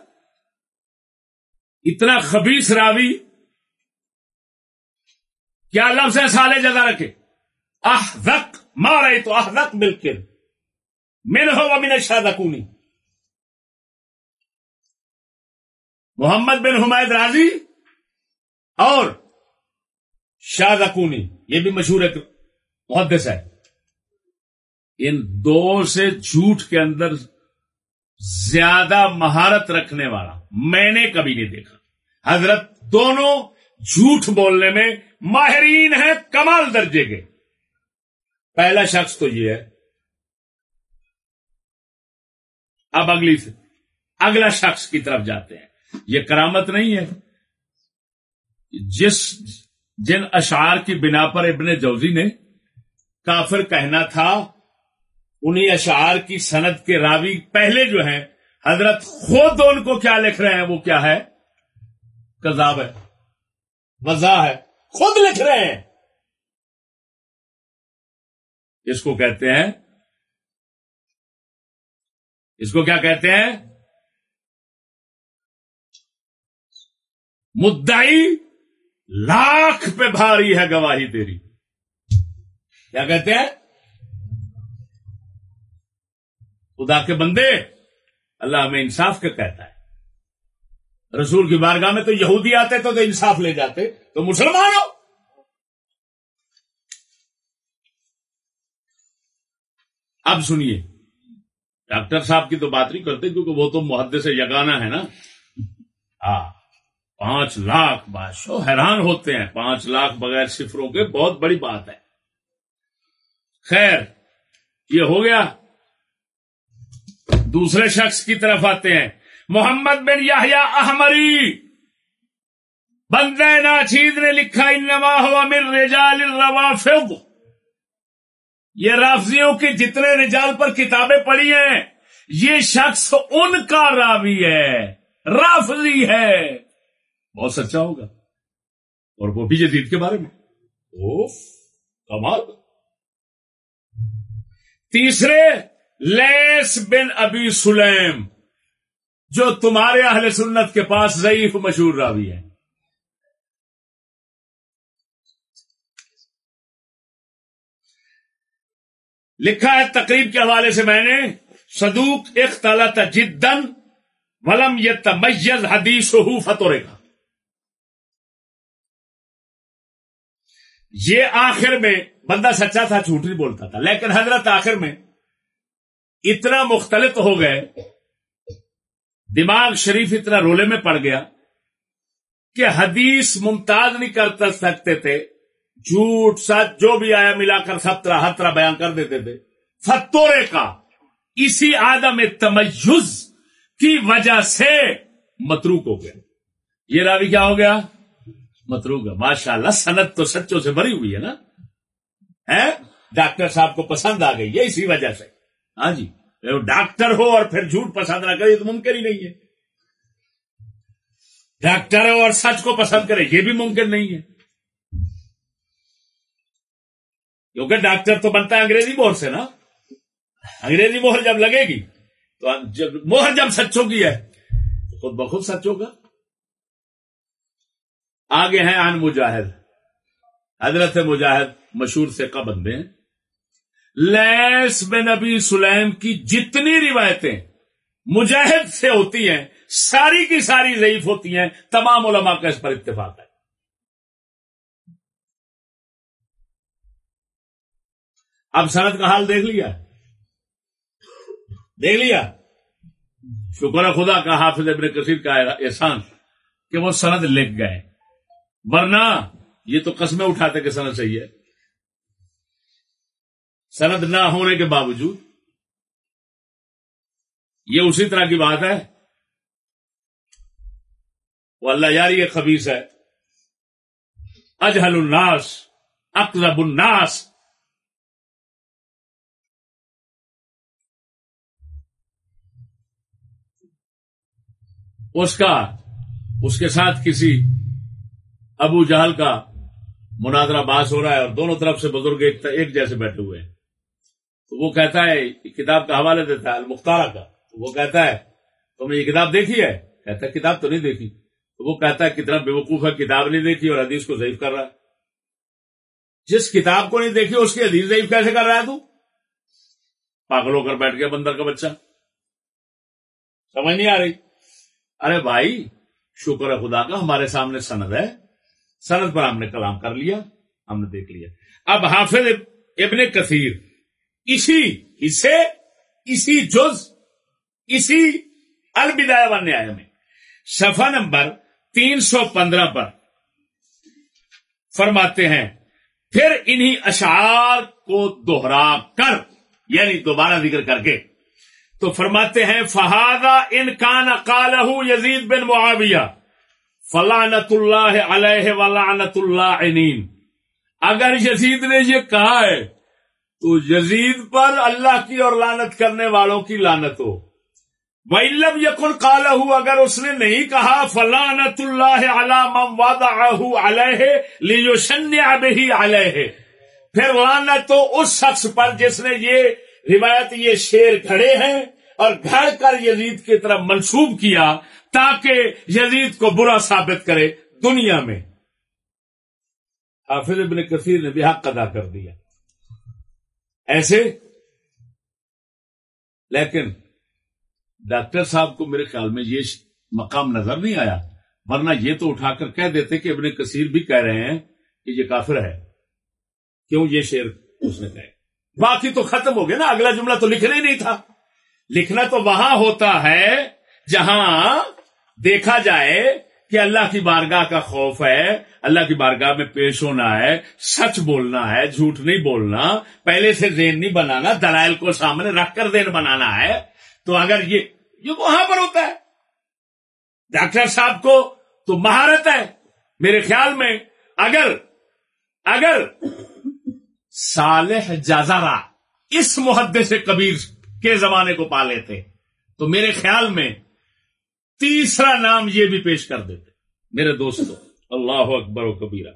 اتنا خبیص راوی۔ کیا لفظ ہے سالے جگہ رکھے؟ احدق مارے تو احدق بالکل من ہو من شادکونی محمد بن حمید راضی اور شادکونی یہ بھی مشہور ہے محدث ہے۔ ان دو سے جھوٹ کے اندر زیادہ مہارت رکھنے والا میں نے کبھی نہیں دیکھا۔ حضرت دونوں جھوٹ بولنے میں ماہرین ہیں، کمال درجے کے۔ پہلا شخص تو یہ ہے۔ اب اگلی سے اگلا شخص کی طرف جاتے ہیں۔ یہ کرامت نہیں ہے۔ جس جن اشعار کی بنا پر ابن جوزی نے کافر کہنا تھا انہیں اشعار کی سند کے راوی پہلے جو ہیں، حضرت خود ان کو کیا لکھ رہے ہیں؟ وہ کیا ہے؟ کذاب ہے، وضاح ہے، خود لکھ رہے ہیں۔ اس کو کہتے ہیں، اس کو کیا کہتے ہیں؟ مدعی لاکھ پہ بھاری ہے گواہی تیری۔ کیا کہتے ہیں؟ خدا کے بندے اللہ ہمیں انصاف کا کہتا ہے۔ رسول کی بارگاہ میں تو یہودی آتے تو, تو انصاف لے جاتے۔ تو مسلمان ہو۔ اب سنیے ڈاکٹر صاحب کی تو بات نہیں کرتے کیونکہ وہ تو محدث سے یگانا ہے نا۔ ہاں۔ پانچ لاکھ بادشاہ حیران ہوتے ہیں۔ پانچ لاکھ بغیر صفروں کے بہت بڑی بات ہے۔ خیر، یہ ہو گیا۔ دوسرے شخص کی طرف آتے ہیں۔ محمد بن یا احمری۔ بندے ناچید نے لکھا، انما ہوا من رجال الروافض۔ یہ رافضیوں کی جتنے رجال پر کتابیں پڑھی ہیں، یہ شخص ان کا راوی ہے، رافضی ہے۔ بہت سچا ہوگا۔ اور وہ بھی جدید کے بارے میں۔ اوف، کمال۔ تیسرے، لیس بن ابی سلیم، جو تمہارے اہل سنت کے پاس ضعیف مشہور راوی ہے۔ لکھا ہے تقریب کے حوالے سے میں نے، صدوق اختلط جدن ولم یہ تمیز حدیث ہو فتورے کا یہ آخر میں بندہ سچا تھا جھوٹ نہیں بولتا تھا، لیکن حضرت آخر میں اتنا مختلف ہو گئے، دماغ شریف اتنا رولے میں پڑ گیا کہ حدیث ممتاز نہیں کر سکتے تھے، جھوٹ، سچ، جو بھی آیا ملا کر سترہ ہترہ بیان کر دیتے تھے۔ فتورے کا اسی آدم تمیز کی وجہ سے متروک ہو گیا یہ راوی کیا ہو گیا؟ متروک ماشاء اللہ صنعت تو سچوں سے بھری ہوئی ہے نا۔ ڈاکٹر صاحب کو پسند آ گئی ہے اسی وجہ سے۔ ہاں جی۔ ڈاکٹر ہو اور پھر جھوٹ پسند نہ کرے یہ تو ممکن ہی نہیں ہے۔ ڈاکٹر اور سچ کو پسند کرے یہ بھی ممکن نہیں ہے۔ کیونکہ ڈاکٹر تو بنتا ہے انگریزی مہر سے نا۔ انگریزی مہر جب لگے گی تو جب مہر جب سچوں کی ہے تو خود بخود سچ ہوگا۔ آگے ہیں ان مجاہد۔ حضرت مجاہد مشہور سے کا بندے ہیں۔ لیس بن نبی سلیم کی جتنی روایتیں مجاہد سے ہوتی ہیں، ساری کی ساری ضعیف ہوتی ہیں، تمام علماء کا اس پر اتفاق ہے۔ اب سند کا حال دیکھ لیا۔ دیکھ لیا۔ شکر خدا کا حافظ ابن کثیر کا احسان کہ وہ سند لکھ گئے۔ ورنہ یہ تو قسمیں اٹھاتے کہ سند صحیح ہے۔ سند نہ ہونے کے باوجود یہ اسی طرح کی بات ہے۔ وہ اللہ یار یہ خبیص ہے۔ اجہل الناس، اقرب الناس۔ اس کا، اس کے ساتھ کسی ابو جہل کا مناظرہ باس ہو رہا ہے اور دونوں طرف سے بزرگ ایک جیسے بیٹھے ہوئے ہیں۔ تو وہ کہتا ہے کتاب کا حوالے دیتا ہے، المختارہ کا۔ تو وہ کہتا ہے تم نے یہ کتاب دیکھی ہے؟ کہتا ہے، کتاب تو نہیں دیکھی۔ تو وہ کہتا ہے، کتنا بے وقوف ہے، کتاب نہیں دیکھی اور حدیث کو ضعیف کر رہا ہے۔ جس کتاب کو نہیں دیکھی، اس کی حدیث ضعیف کیسے کر رہا ہے تو؟ پاگل ہو کر بیٹھ گیا بندر کا بچہ۔ سمجھ نہیں آ رہی۔ ارے بھائی، شکر ہے خدا کا، ہمارے سامنے سند ہے۔ سند پر ہم نے کلام کر لیا، ہم نے دیکھ لیا۔ اب حافظ ابن کثیر، اسی حصے، اسی جز، اسی البدایا و نیایا میں۔ صفحہ نمبر تین سو پندرہ پر فرماتے ہیں، پھر انہی اشعار کو دوہرا کر یعنی دوبارہ ذکر کر کے۔ تو فرماتے ہیں فہادہ ان کان کالہ یزید بن معاویہ فلانت اللہ علیہ ولانت اللہ عنین اگر یزید نے یہ کہا ہے، تو یزید پر اللہ کی اور لانت کرنے والوں کی لانت ہو۔ ویلب یقن کالہ اگر اس نے نہیں کہا فلانت اللہ علام علیہ لیو شن ابھی علیہ پھر لانت تو اس شخص پر جس نے یہ روایت، یہ شیر کھڑے ہیں اور گھر کر یزید کی طرف منسوب کیا۔ تاکہ یزید کو برا ثابت کرے دنیا میں۔ حافظ ابن کثیر نے بھی حق ادا کر دیا۔ ایسے؟ لیکن ڈاکٹر صاحب کو میرے خیال میں یہ مقام نظر نہیں آیا، ورنہ یہ تو اٹھا کر کہہ دیتے کہ ابن کثیر بھی کہہ رہے ہیں کہ یہ کافر ہے۔ کیوں یہ شیر اس نے کہے؟ باقی تو ختم ہو گیا نا، اگلا جملہ تو لکھنا ہی نہیں تھا۔ لکھنا تو وہاں ہوتا ہے جہاں دیکھا جائے کہ اللہ کی بارگاہ کا خوف ہے، اللہ کی بارگاہ میں پیش ہونا ہے، سچ بولنا ہے، جھوٹ نہیں بولنا، پہلے سے دین نہیں بنانا، دلائل کو سامنے رکھ کر دین بنانا ہے، تو اگر یہ یہ وہاں پر ہوتا ہے۔ ڈاکٹر صاحب کو تو مہارت ہے، میرے خیال میں، اگر اگر صالح جازارا اس محدث سے کبیر کے زمانے کو پا لیتے، تو میرے خیال میں تیسرا نام یہ بھی پیش کر دیتے میرے دوستو، اللہ اکبر و کبیرہ،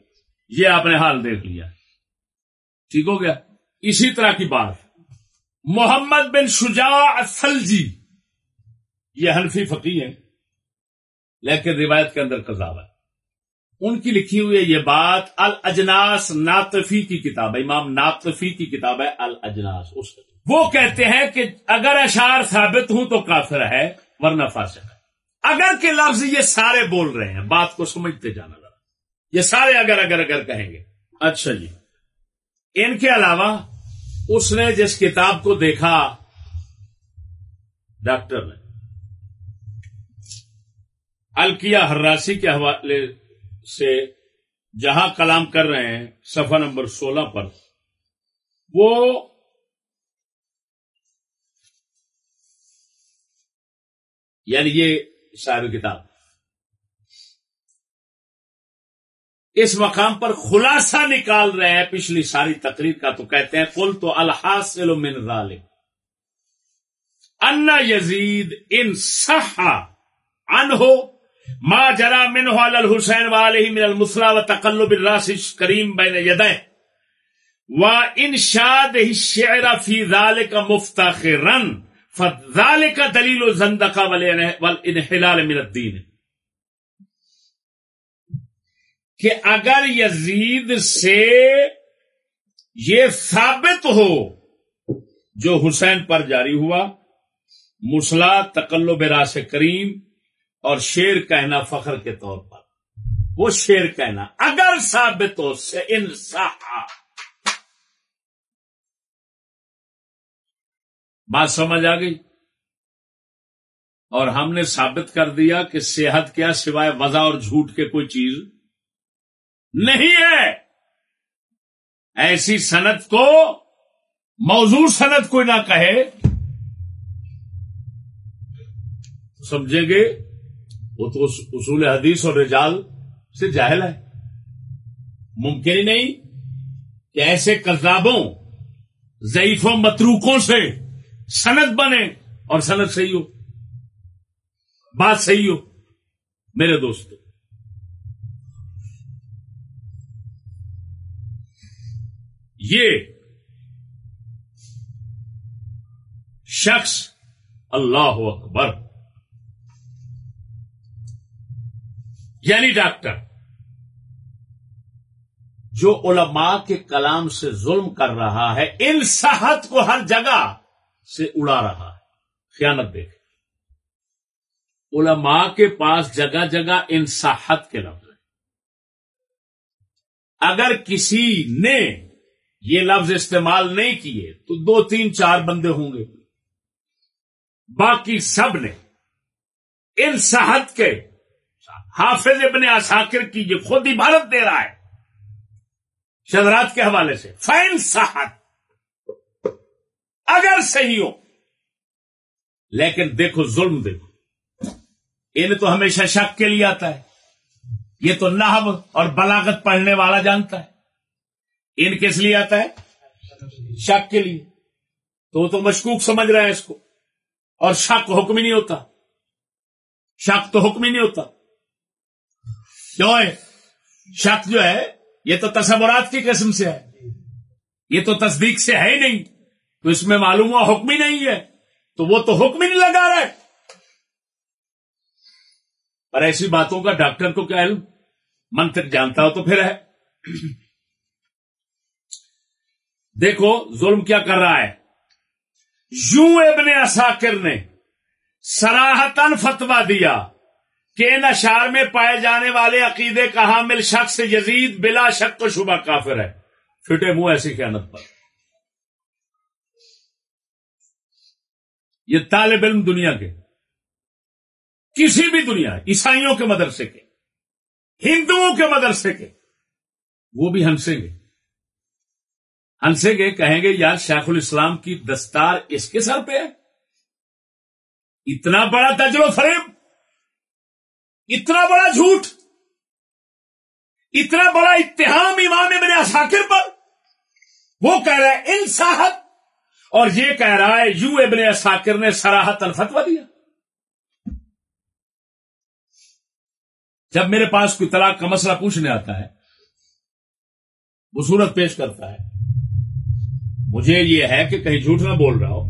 یہ آپ نے حال دیکھ لیا۔ ٹھیک ہو گیا؟ اسی طرح کی بات۔ محمد بن شجاع سلجی یہ حنفی فقی ہے لیکن روایت کے اندر کذاب ہے ان کی لکھی ہوئی یہ بات الجناس ناطفی کی کتاب ہے۔ امام ناطفی کی کتاب ہے الجناس اس وہ کہتے ہیں کہ اگر اشار ثابت ہوں تو کافر ہے، ورنہ فاسق۔ اگر کے لفظ یہ سارے بول رہے ہیں بات کو سمجھتے جانا ذرا۔ یہ سارے اگر اگر اگر کہیں گے۔ اچھا جی۔ ان کے علاوہ اس نے جس کتاب کو دیکھا ڈاکٹر نے الکیا ہراسی کے حوالے سے جہاں کلام کر رہے ہیں صفحہ نمبر سولہ پر وہ یعنی یہ شاعر کتاب۔ اس مقام پر خلاصہ نکال رہے ہیں پچھلی ساری تقریر کا تو کہتے ہیں کل تو الحاصل من ذالک۔ ان یزید ان صحا ان ہو ما جرا من الحسین والے من المسلح و تقلب الراس کریم بین یدہ و انشاد شعر فی ذالک مفتخرن۔ فذالک دلیل و زندقہ والانحلال من الدین. کہ اگر یزید سے یہ ثابت ہو جو حسین پر جاری ہوا، مسلح، تقلب راس کریم اور شیر کہنا فخر کے طور پر، وہ شیر کہنا اگر ثابت ہو سے انصاح بات سمجھ آ گئی؟ اور ہم نے ثابت کر دیا کہ صحت کیا سوائے وضع اور جھوٹ کے کوئی چیز نہیں ہے۔ ایسی صنعت کو موضوع صنعت کوئی نہ کہے۔ سمجھیں گے وہ تو اصول حدیث اور رجال سے جاہل ہے۔ ممکن ہی نہیں کہ ایسے کذابوں، ضعیفوں، متروکوں سے سند بنے اور سند صحیح ہو۔ بات صحیح ہو۔ میرے دوست یہ شخص اللہ اکبر یعنی ڈاکٹر، جو علماء کے کلام سے ظلم کر رہا ہے۔ ان صحت کو ہر جگہ سے اڑا رہا ہے۔ خیانت دیکھ علماء کے پاس جگہ جگہ انصاحت کے لفظ ہیں۔ اگر کسی نے یہ لفظ استعمال نہیں کیے، تو دو، تین، چار بندے ہوں گے۔ باقی سب نے ان صحت کے حافظ ابن عساکر کی یہ خود عبارت دے رہا ہے۔ شدرات کے حوالے سے۔ فائن صحت اگر صحیح ہو۔ لیکن دیکھو، ظلم دیکھو۔ ان تو ہمیشہ شک کے لیے آتا ہے۔ یہ تو نحو اور بلاغت پڑھنے والا جانتا ہے۔ ان کس لیے آتا ہے؟ شک کے لیے۔ تو وہ تو مشکوک سمجھ رہا ہے اس کو۔ اور شک حکم ہی نہیں ہوتا۔ شک تو حکم ہی نہیں ہوتا۔ کیوں ہے؟ شک جو ہے، یہ تو تصورات کی قسم سے ہے۔ یہ تو تصدیق سے ہے ہی نہیں۔ تو اس میں معلوم ہوا حکم ہی نہیں ہے۔ تو وہ تو حکم ہی نہیں لگا رہا ہے۔ پر ایسی باتوں کا ڈاکٹر کو کیا علم؟ من تک جانتا ہو تو پھر ہے۔ دیکھو، ظلم کیا کر رہا ہے۔ یوں ابن اساکر نے سراہتن فتوا دیا کہ ان اشار میں پائے جانے والے عقیدے کا حامل شخص یزید بلا شک و شبہ کافر ہے۔ فٹے منہ ایسی خیانت پر۔ یہ طالب علم دنیا کے کسی بھی دنیا، عیسائیوں کے مدرسے کے، ہندوؤں کے مدرسے کے، وہ بھی ہنسیں گے۔ ہنسیں گے، کہیں گے، یار شیخ الاسلام کی دستار اس کے سر پہ ہے۔ اتنا بڑا تجربہ فریب، اتنا بڑا جھوٹ، اتنا بڑا اتحام امام ابن اساکر پر۔ وہ کہہ رہا ہے انصاحت اور یہ کہہ رہا ہے یو ابن اساکر نے سراہت الفتوا دیا۔ جب میرے پاس کوئی طلاق کا مسئلہ پوچھنے آتا ہے، وہ صورت پیش کرتا ہے۔ مجھے یہ ہے کہ کہیں جھوٹ نہ بول رہا ہو۔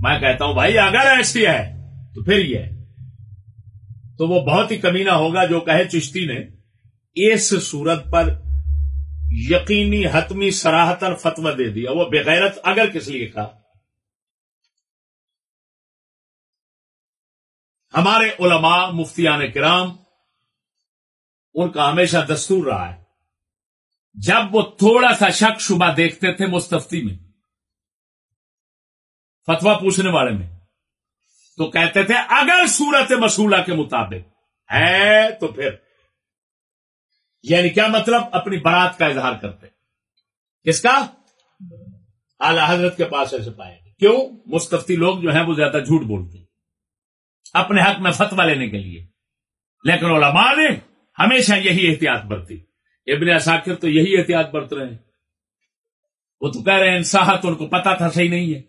میں کہتا ہوں، بھائی اگر ایسی ہے تو پھر یہ۔ ہے تو وہ بہت ہی کمینہ ہوگا جو کہے چشتی نے، اس صورت پر یقینی حتمی سراہتر فتوا دے دیا۔ وہ بغیرت اگر کس لیے کہا؟ ہمارے علماء، مفتیان کرام، ان کا ہمیشہ دستور رہا ہے۔ جب وہ تھوڑا سا شک شبہ دیکھتے تھے مستفتی میں فتوا پوچھنے والے میں، تو کہتے تھے، اگر صورت مسولہ کے مطابق ہے تو پھر یعنی کیا مطلب؟ اپنی برات کا اظہار کرتے کس کا؟ اعلی حضرت کے پاس ایسے پائیں گے کیوں؟ مستفتی لوگ جو ہیں وہ زیادہ جھوٹ بولتے ہیں۔ اپنے حق میں فتوا لینے کے لیے۔ لیکن علماء نے ہمیشہ یہی احتیاط برتی۔ ابن اساکر تو یہی احتیاط برت رہے ہیں۔ وہ تو کہہ رہے ہیں، انصاحت ان کو پتا تھا، صحیح نہیں ہے۔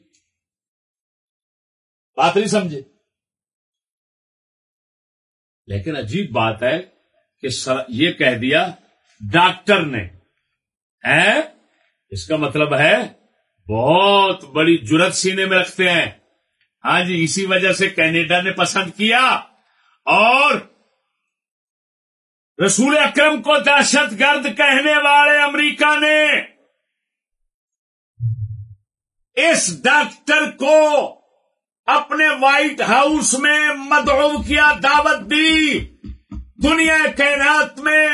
بات نہیں سمجھے۔ لیکن عجیب بات ہے کہ یہ کہہ دیا ڈاکٹر نے۔ ہے اس کا مطلب ہے بہت بڑی جرت سینے میں رکھتے ہیں۔ ہاں جی اسی وجہ سے کینیڈا نے پسند کیا۔ اور رسول اکرم کو دہشت گرد کہنے والے امریکہ نے اس ڈاکٹر کو اپنے وائٹ ہاؤس میں مدعو کیا دعوت دی۔ دنیا کائنات میں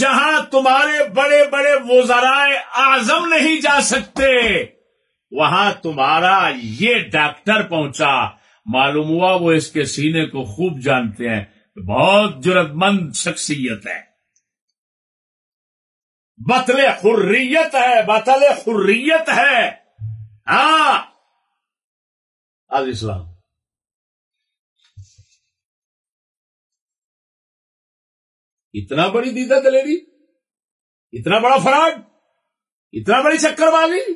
جہاں تمہارے بڑے بڑے وزرائے اعظم نہیں جا سکتے، وہاں تمہارا یہ ڈاکٹر پہنچا۔ معلوم ہوا وہ اس کے سینے کو خوب جانتے ہیں۔ بہت ضرورت مند شخصیت ہے۔ بطل حریت ہے، بطل حریت ہے۔ ہاں۔ آج اتنا بڑی دیدا دلیری، اتنا بڑا فراڈ، اتنا بڑی چکر بازی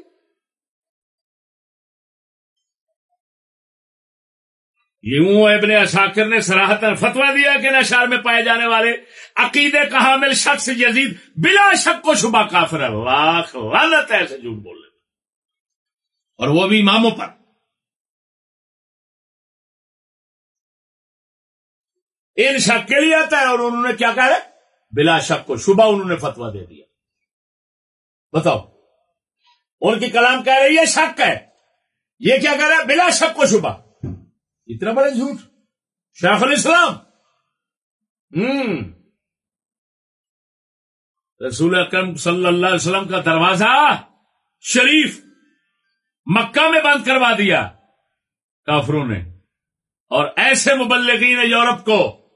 یوں ابن اشاکر نے سراہت فتوا دیا کہ نشار میں پائے جانے والے عقیدے کا حامل شخص یزید بلا شک کو شبہ کافر لاکھ لانت ہے ایسے جھوٹ بولنے اور وہ بھی اماموں پر۔ ان شک کے لیے آتا ہے اور انہوں نے کیا کہا ہے؟ بلا شک کو شبہ انہوں نے فتوا دے دیا۔ بتاؤ، ان کی کلام کہہ رہی ہے شک ہے۔ یہ کیا کہہ رہا ہے؟ بلا شک کو شبہ۔ اتنا بڑا جھوٹ۔ شیخ الاسلام۔ ہوں رسول اکرم صلی اللہ علیہ وسلم کا دروازہ شریف مکہ میں بند کروا دیا کافروں نے۔ اور ایسے مبلغین یورپ کو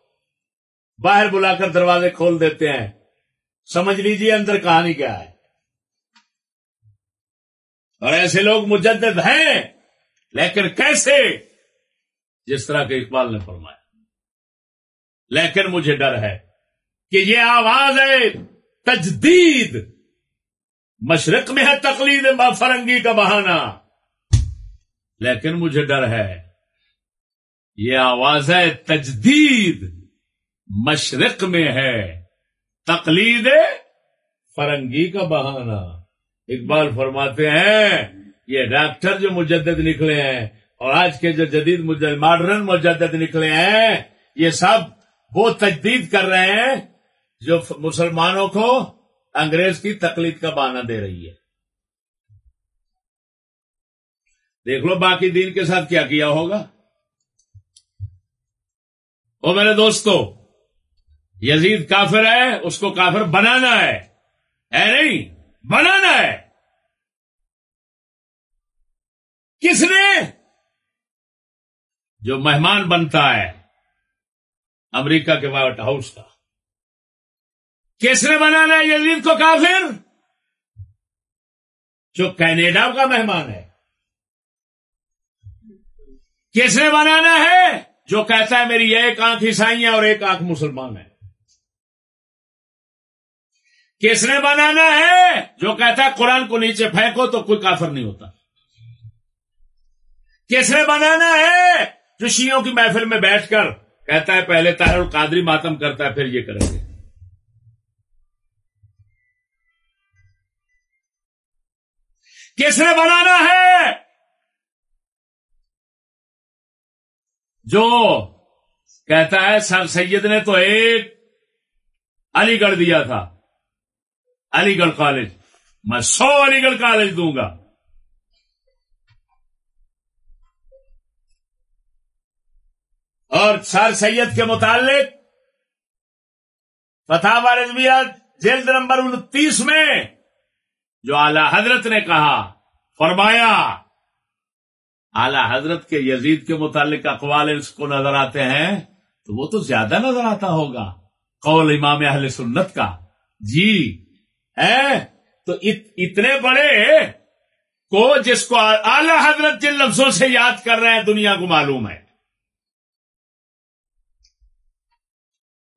باہر بلا کر دروازے کھول دیتے ہیں۔ سمجھ لیجیے اندر کہانی کیا ہے۔ اور ایسے لوگ مجدد ہیں، لیکن کیسے؟ جس طرح کے اقبال نے فرمایا۔ لیکن مجھے ڈر ہے کہ یہ آواز ہے تجدید۔ مشرق میں ہے تقلید فرنگی کا بہانہ۔ لیکن مجھے ڈر ہے، یہ آواز ہے تجدید۔ مشرق میں ہے۔ تقلید فرنگی کا بہانہ۔ اقبال فرماتے ہیں، یہ ڈاکٹر جو مجدد نکلے ہیں اور آج کے جو جدید ماڈرن مجدد نکلے ہیں، یہ سب وہ تجدید کر رہے ہیں جو مسلمانوں کو انگریز کی تقلید کا بہانہ دے رہی ہے۔ دیکھ لو باقی دین کے ساتھ کیا کیا ہوگا۔ وہ میرے دوستو یزید کافر ہے، اس کو کافر بنانا ہے۔ ہے نہیں؟ بنانا ہے۔ کس نے؟ جو مہمان بنتا ہے، امریکہ کے وائٹ ہاؤس کا۔ کس نے بنانا ہے یزید کو کافر؟ جو کینیڈا کا مہمان ہے۔ کس نے بنانا ہے؟ جو کہتا ہے میری ایک آنکھ عیسائی ہے اور ایک آنکھ مسلمان ہے کس نے بنانا ہے؟ جو کہتا ہے قرآن کو نیچے پھینکو تو کوئی کافر نہیں ہوتا۔ کس نے بنانا ہے؟ جو شیوں کی محفل میں بیٹھ کر کہتا ہے پہلے طاہر القادری ماتم کرتا ہے، پھر یہ کریں گے۔ کس نے بنانا ہے؟ جو کہتا ہے، سر سید نے تو ایک علی گڑھ دیا تھا۔ علی گڑھ کالج۔ میں سو علی گڑھ کالج دوں گا۔ اور سر سید کے متعلق فتح رضویہ جلد نمبر انتیس میں جو اعلی حضرت نے کہا، فرمایا، اعلی حضرت کے یزید کے متعلق اقوال اس کو نظر آتے ہیں تو وہ تو زیادہ نظر آتا ہوگا۔ قول امام اہل سنت کا۔ جی تو اتنے بڑے کو جس کو اعلی حضرت جن لفظوں سے یاد کر رہے ہیں، دنیا کو معلوم ہے۔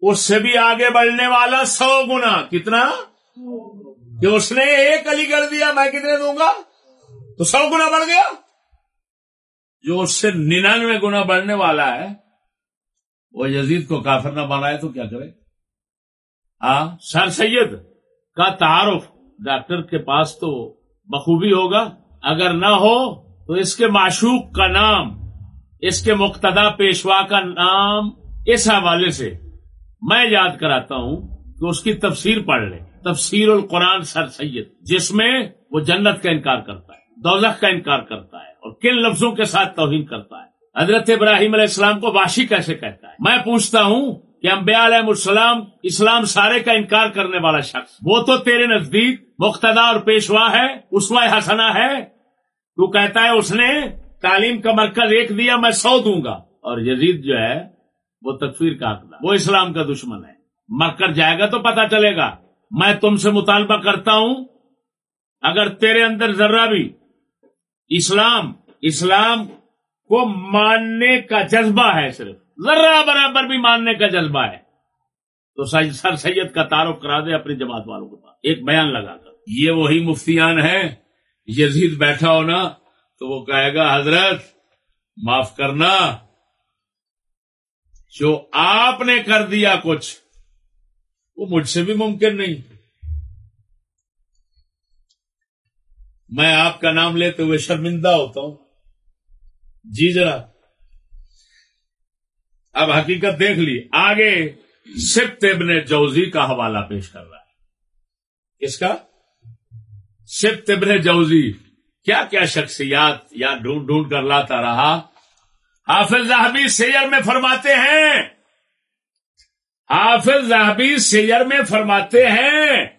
اس سے بھی آگے بڑھنے والا سو گنا، کتنا؟ کہ اس نے ایک علی کر دیا، میں کتنے دوں گا؟ تو سو گنا بڑھ گیا۔ جو اس سے ننانوے گنا بڑھنے والا ہے، وہ یزید کو کافر نہ بنائے تو کیا کرے؟ ہاں سر سید۔ کا تعارف ڈاکٹر کے پاس تو بخوبی ہوگا۔ اگر نہ ہو تو اس کے معشوق کا نام، اس کے مقتدا پیشوا کا نام اس حوالے سے میں یاد کراتا ہوں کہ اس کی تفسیر پڑھ لے تفسیر القرآن سر سید، جس میں وہ جنت کا انکار کرتا ہے، دوزخ کا انکار کرتا ہے اور کن لفظوں کے ساتھ توہین کرتا ہے۔ حضرت ابراہیم علیہ السلام کو واشی کیسے کہتا ہے؟ میں پوچھتا ہوں کہ انبیاء علیہ السلام اسلام سارے کا انکار کرنے والا شخص وہ تو تیرے نزدیک مقتدا اور پیشوا ہے اسوا حسنا ہے۔ تو کہتا ہے اس نے، تعلیم کا مرکز ایک دیا، میں سو دوں گا۔ اور یزید جو ہے، وہ تکفیر کا عقدہ وہ اسلام کا دشمن ہے۔ مر کر جائے گا تو پتا چلے گا۔ میں تم سے مطالبہ کرتا ہوں۔ اگر تیرے اندر ذرہ بھی اسلام اسلام کو ماننے کا جذبہ ہے صرف ذرہ برابر بھی ماننے کا جذبہ ہے۔ تو سر سید کا تعارف کرا دے اپنی جماعت والوں کے پاس۔ ایک بیان لگا کر۔ یہ وہی مفتیان ہے یزید بیٹھا ہونا تو وہ کہے گا، حضرت، معاف کرنا۔ جو آپ نے کر دیا کچھ، وہ مجھ سے بھی ممکن نہیں۔ میں آپ کا نام لیتے ہوئے شرمندہ ہوتا ہوں۔ جی ذرا۔ اب حقیقت دیکھ لی۔ آگے صرف ابن جوزی کا حوالہ پیش کر رہا ہے۔ کس کا؟ صرف ابن جوزی۔ کیا کیا شخصیات یا ڈھونڈ ڈھونڈ کر لاتا رہا؟ حافظ زہبی سیر میں فرماتے ہیں۔ حافظ زہبی سیر میں فرماتے ہیں۔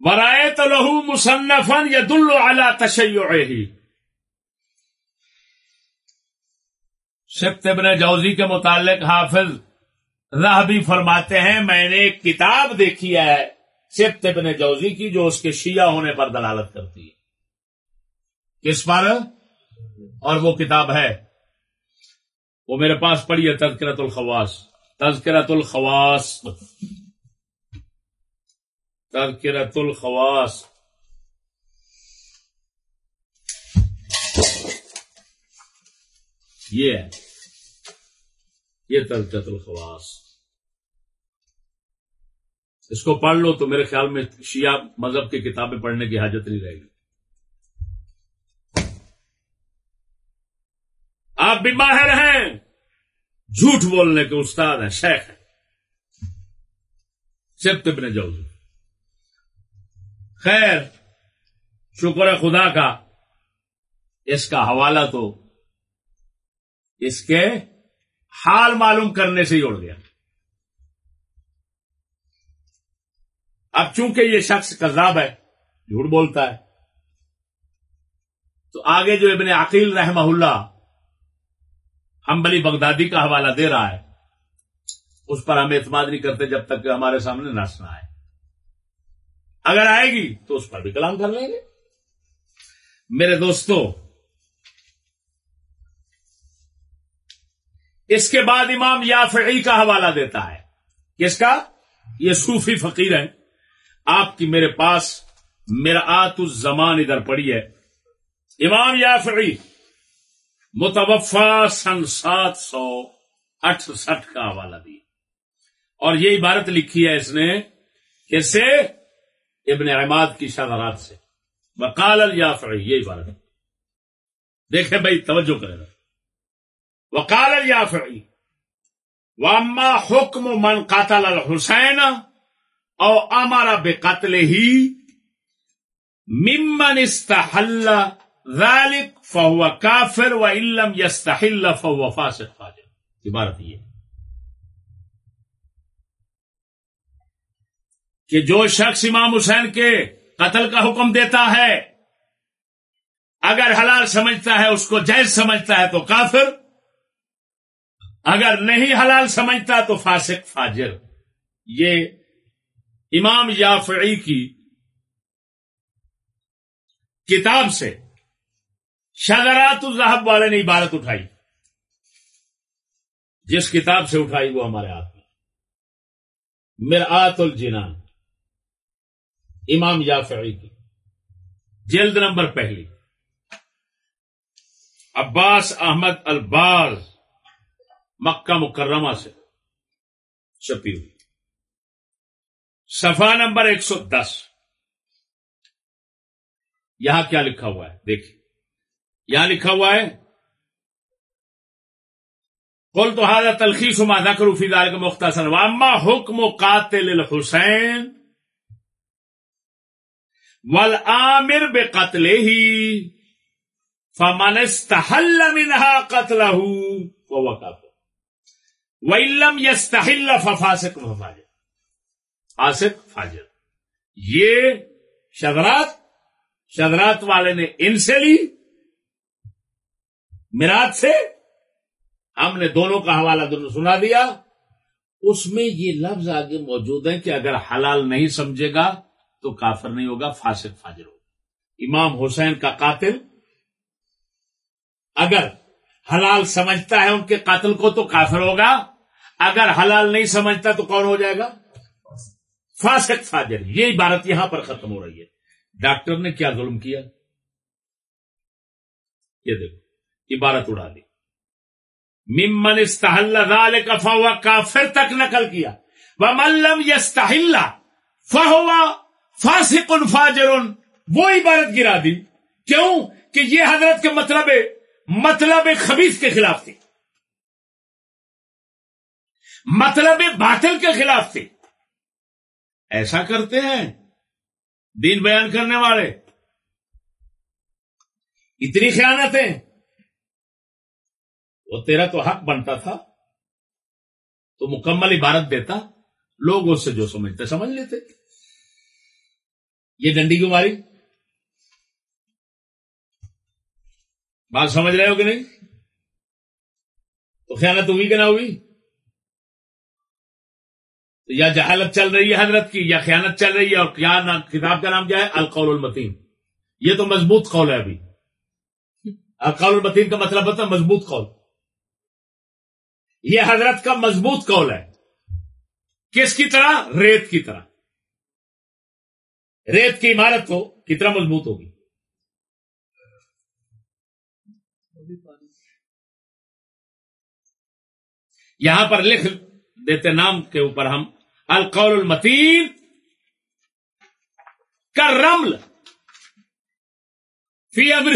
برائے تو لہو مصنفن یا دلو اعلی تشیعی شفت ابن جوزی کے متعلق حافظ راہبی فرماتے ہیں، میں نے ایک کتاب دیکھی ہے شفت ابن جوزی کی، جو اس کے شیعہ ہونے پر دلالت کرتی ہے۔ کس پر؟ اور وہ کتاب ہے۔ وہ میرے پاس پڑھی ہے تذکرت الخواس تذکرت الخواس تذکرت الخواس یہ ہے۔ یہ تذکرت الخواس اس کو پڑھ لو تو میرے خیال میں شیعہ مذہب کی کتابیں پڑھنے کی حاجت نہیں رہے گی۔ آپ بھی ماہر ہیں۔ جھوٹ بولنے کے استاد ہیں، شیخ ہیں۔ صرف ابن جوزی خیر، شکر خدا کا۔ اس کا حوالہ تو اس کے حال معلوم کرنے سے ہی اڑ گیا۔ اب چونکہ یہ شخص کذاب ہے، جھوٹ بولتا ہے، تو آگے جو ابن عقیل رحمہ اللہ ہمبلی بغدادی کا حوالہ دے رہا ہے، اس پر ہم اعتماد نہیں کرتے جب تک کہ ہمارے سامنے نس نہ آئے اگر آئے گی تو اس پر بھی کلام کر لیں گے۔ میرے دوستو، اس کے بعد امام یافعی کا حوالہ دیتا ہے۔ کس کا؟ یہ صوفی فقیر ہے آپ کی میرے پاس میرا آت الزمان ادھر پڑی ہے۔ امام یافعی متوفا سن سات سو اٹھسٹھ کا حوالہ دی۔ اور یہ عبارت لکھی ہے اس نے کیسے ابن احمد کی شادرات سے۔ وکال الفری یہی بات دیکھیں بھائی، توجہ کرے گا وکال الفری واما حکم من قاتل الحسین او امارا بے ہی ممن استحل ذالک فہو کافر و علم یستحل فہو فاسق فاجر۔ عبارت یہ کہ جو شخص امام حسین کے قتل کا حکم دیتا ہے، اگر حلال سمجھتا ہے، اس کو جائز سمجھتا ہے تو کافر، اگر نہیں حلال سمجھتا تو فاسق، فاجر۔ یہ امام یافعی کی کتاب سے شگرات الزہب والے نے عبارت اٹھائی۔ جس کتاب سے اٹھائی وہ ہمارے ہاتھ میں۔ مرآت الجنان۔ امام یافعی کی۔ جلد نمبر پہلی۔ عباس احمد الباز مکہ مکرمہ سے۔ چھپی ہوئی صفحہ نمبر ایک سو دس۔ یہاں کیا لکھا ہوا ہے؟ دیکھیے۔ یہاں لکھا ہوا ہے کل تو حضرت تلخیص ما ذکر فی ذلك مختصر واما حکم قاتل الحسین والآمر بقتله فمن استحل منها قتله وهو كافر وإن لم يستحل ففاسق وفاجر فاسق، فاجر۔ یہ شذرات شذرات والے نے ان سے لی، میرات سے۔ ہم نے دونوں کا حوالہ دونوں سنا دیا۔ اس میں یہ لفظ آگے موجود ہے کہ اگر حلال نہیں سمجھے گا تو کافر نہیں ہوگا، فاسق فاجر ہوگا۔ امام حسین کا قاتل، اگر حلال سمجھتا ہے ان کے قاتل کو تو کافر ہوگا، اگر حلال نہیں سمجھتا تو کون ہو جائے گا؟ فاسق فاجر۔ یہ عبارت یہاں پر ختم ہو رہی ہے۔ ڈاکٹر نے کیا ظلم کیا؟ یہ دیکھو، عبارت اڑا دی۔ ممن استحل ذالک فہو کافر تک نقل کیا۔ ومن یستحل فہو فاسق فاجر. وہ عبارت گرا دی. کیوں؟ کہ یہ حضرت کے مطلب مطلب خبیص کے خلاف تھی. مطلب باطل کے خلاف تھی. ایسا کرتے ہیں دین بیان کرنے والے. اتنی خیانتیں. وہ تیرا تو حق بنتا تھا. تو مکمل عبارت دیتا. لوگ اس سے جو سمجھتے سمجھ لیتے. یہ ڈنڈی کیوں ماری؟ بات سمجھ رہے ہو کہ نہیں؟ تو خیالت ہوئی کہ نہ ہوئی؟ تو یا جہالت چل رہی ہے حضرت کی، یا خیانت چل رہی ہے اور کیا نام کتاب کا نام کیا ہے؟ القول المتین۔ یہ تو مضبوط قول ہے ابھی۔ القول المتین کا مطلب ہوتا ہے مضبوط قول۔ یہ حضرت کا مضبوط قول ہے۔ کس کی طرح؟ ریت کی طرح۔ ریت کی عمارت ہو کتنا مضبوط ہوگی؟ یہاں پر لکھ دیتے نام کے اوپر ہم، القول المتین کا رمل فی امر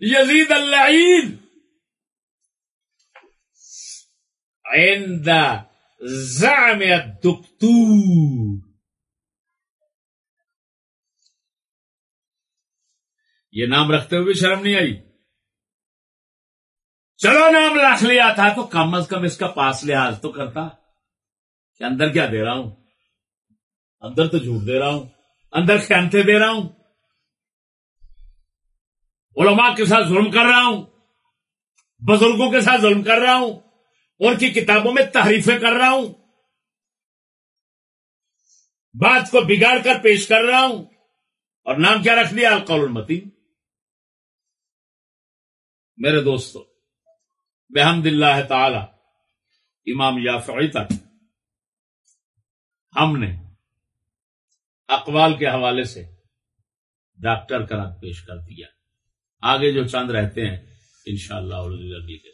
یزید اللہ عند زعم الدكتور یہ نام رکھتے ہوئے شرم نہیں آئی۔ چلو نام رکھ لیا تھا تو کم از کم اس کا پاس لحاظ تو کرتا کہ اندر کیا دے رہا ہوں۔ اندر تو جھوٹ دے رہا ہوں۔ اندر خیانتیں دے رہا ہوں۔ علماء کے ساتھ ظلم کر رہا ہوں۔ بزرگوں کے ساتھ ظلم کر رہا ہوں۔ ان کی کتابوں میں تحریفیں کر رہا ہوں۔ بات کو بگاڑ کر پیش کر رہا ہوں۔ اور نام کیا رکھ دیا القول المتی میرے دوستو، بحمد اللہ تعالی، امام یافعی تک ہم نے اقوال کے حوالے سے ڈاکٹر کا پیش کر دیا۔ آگے جو چند رہتے ہیں، انشاءاللہ شاء اللہ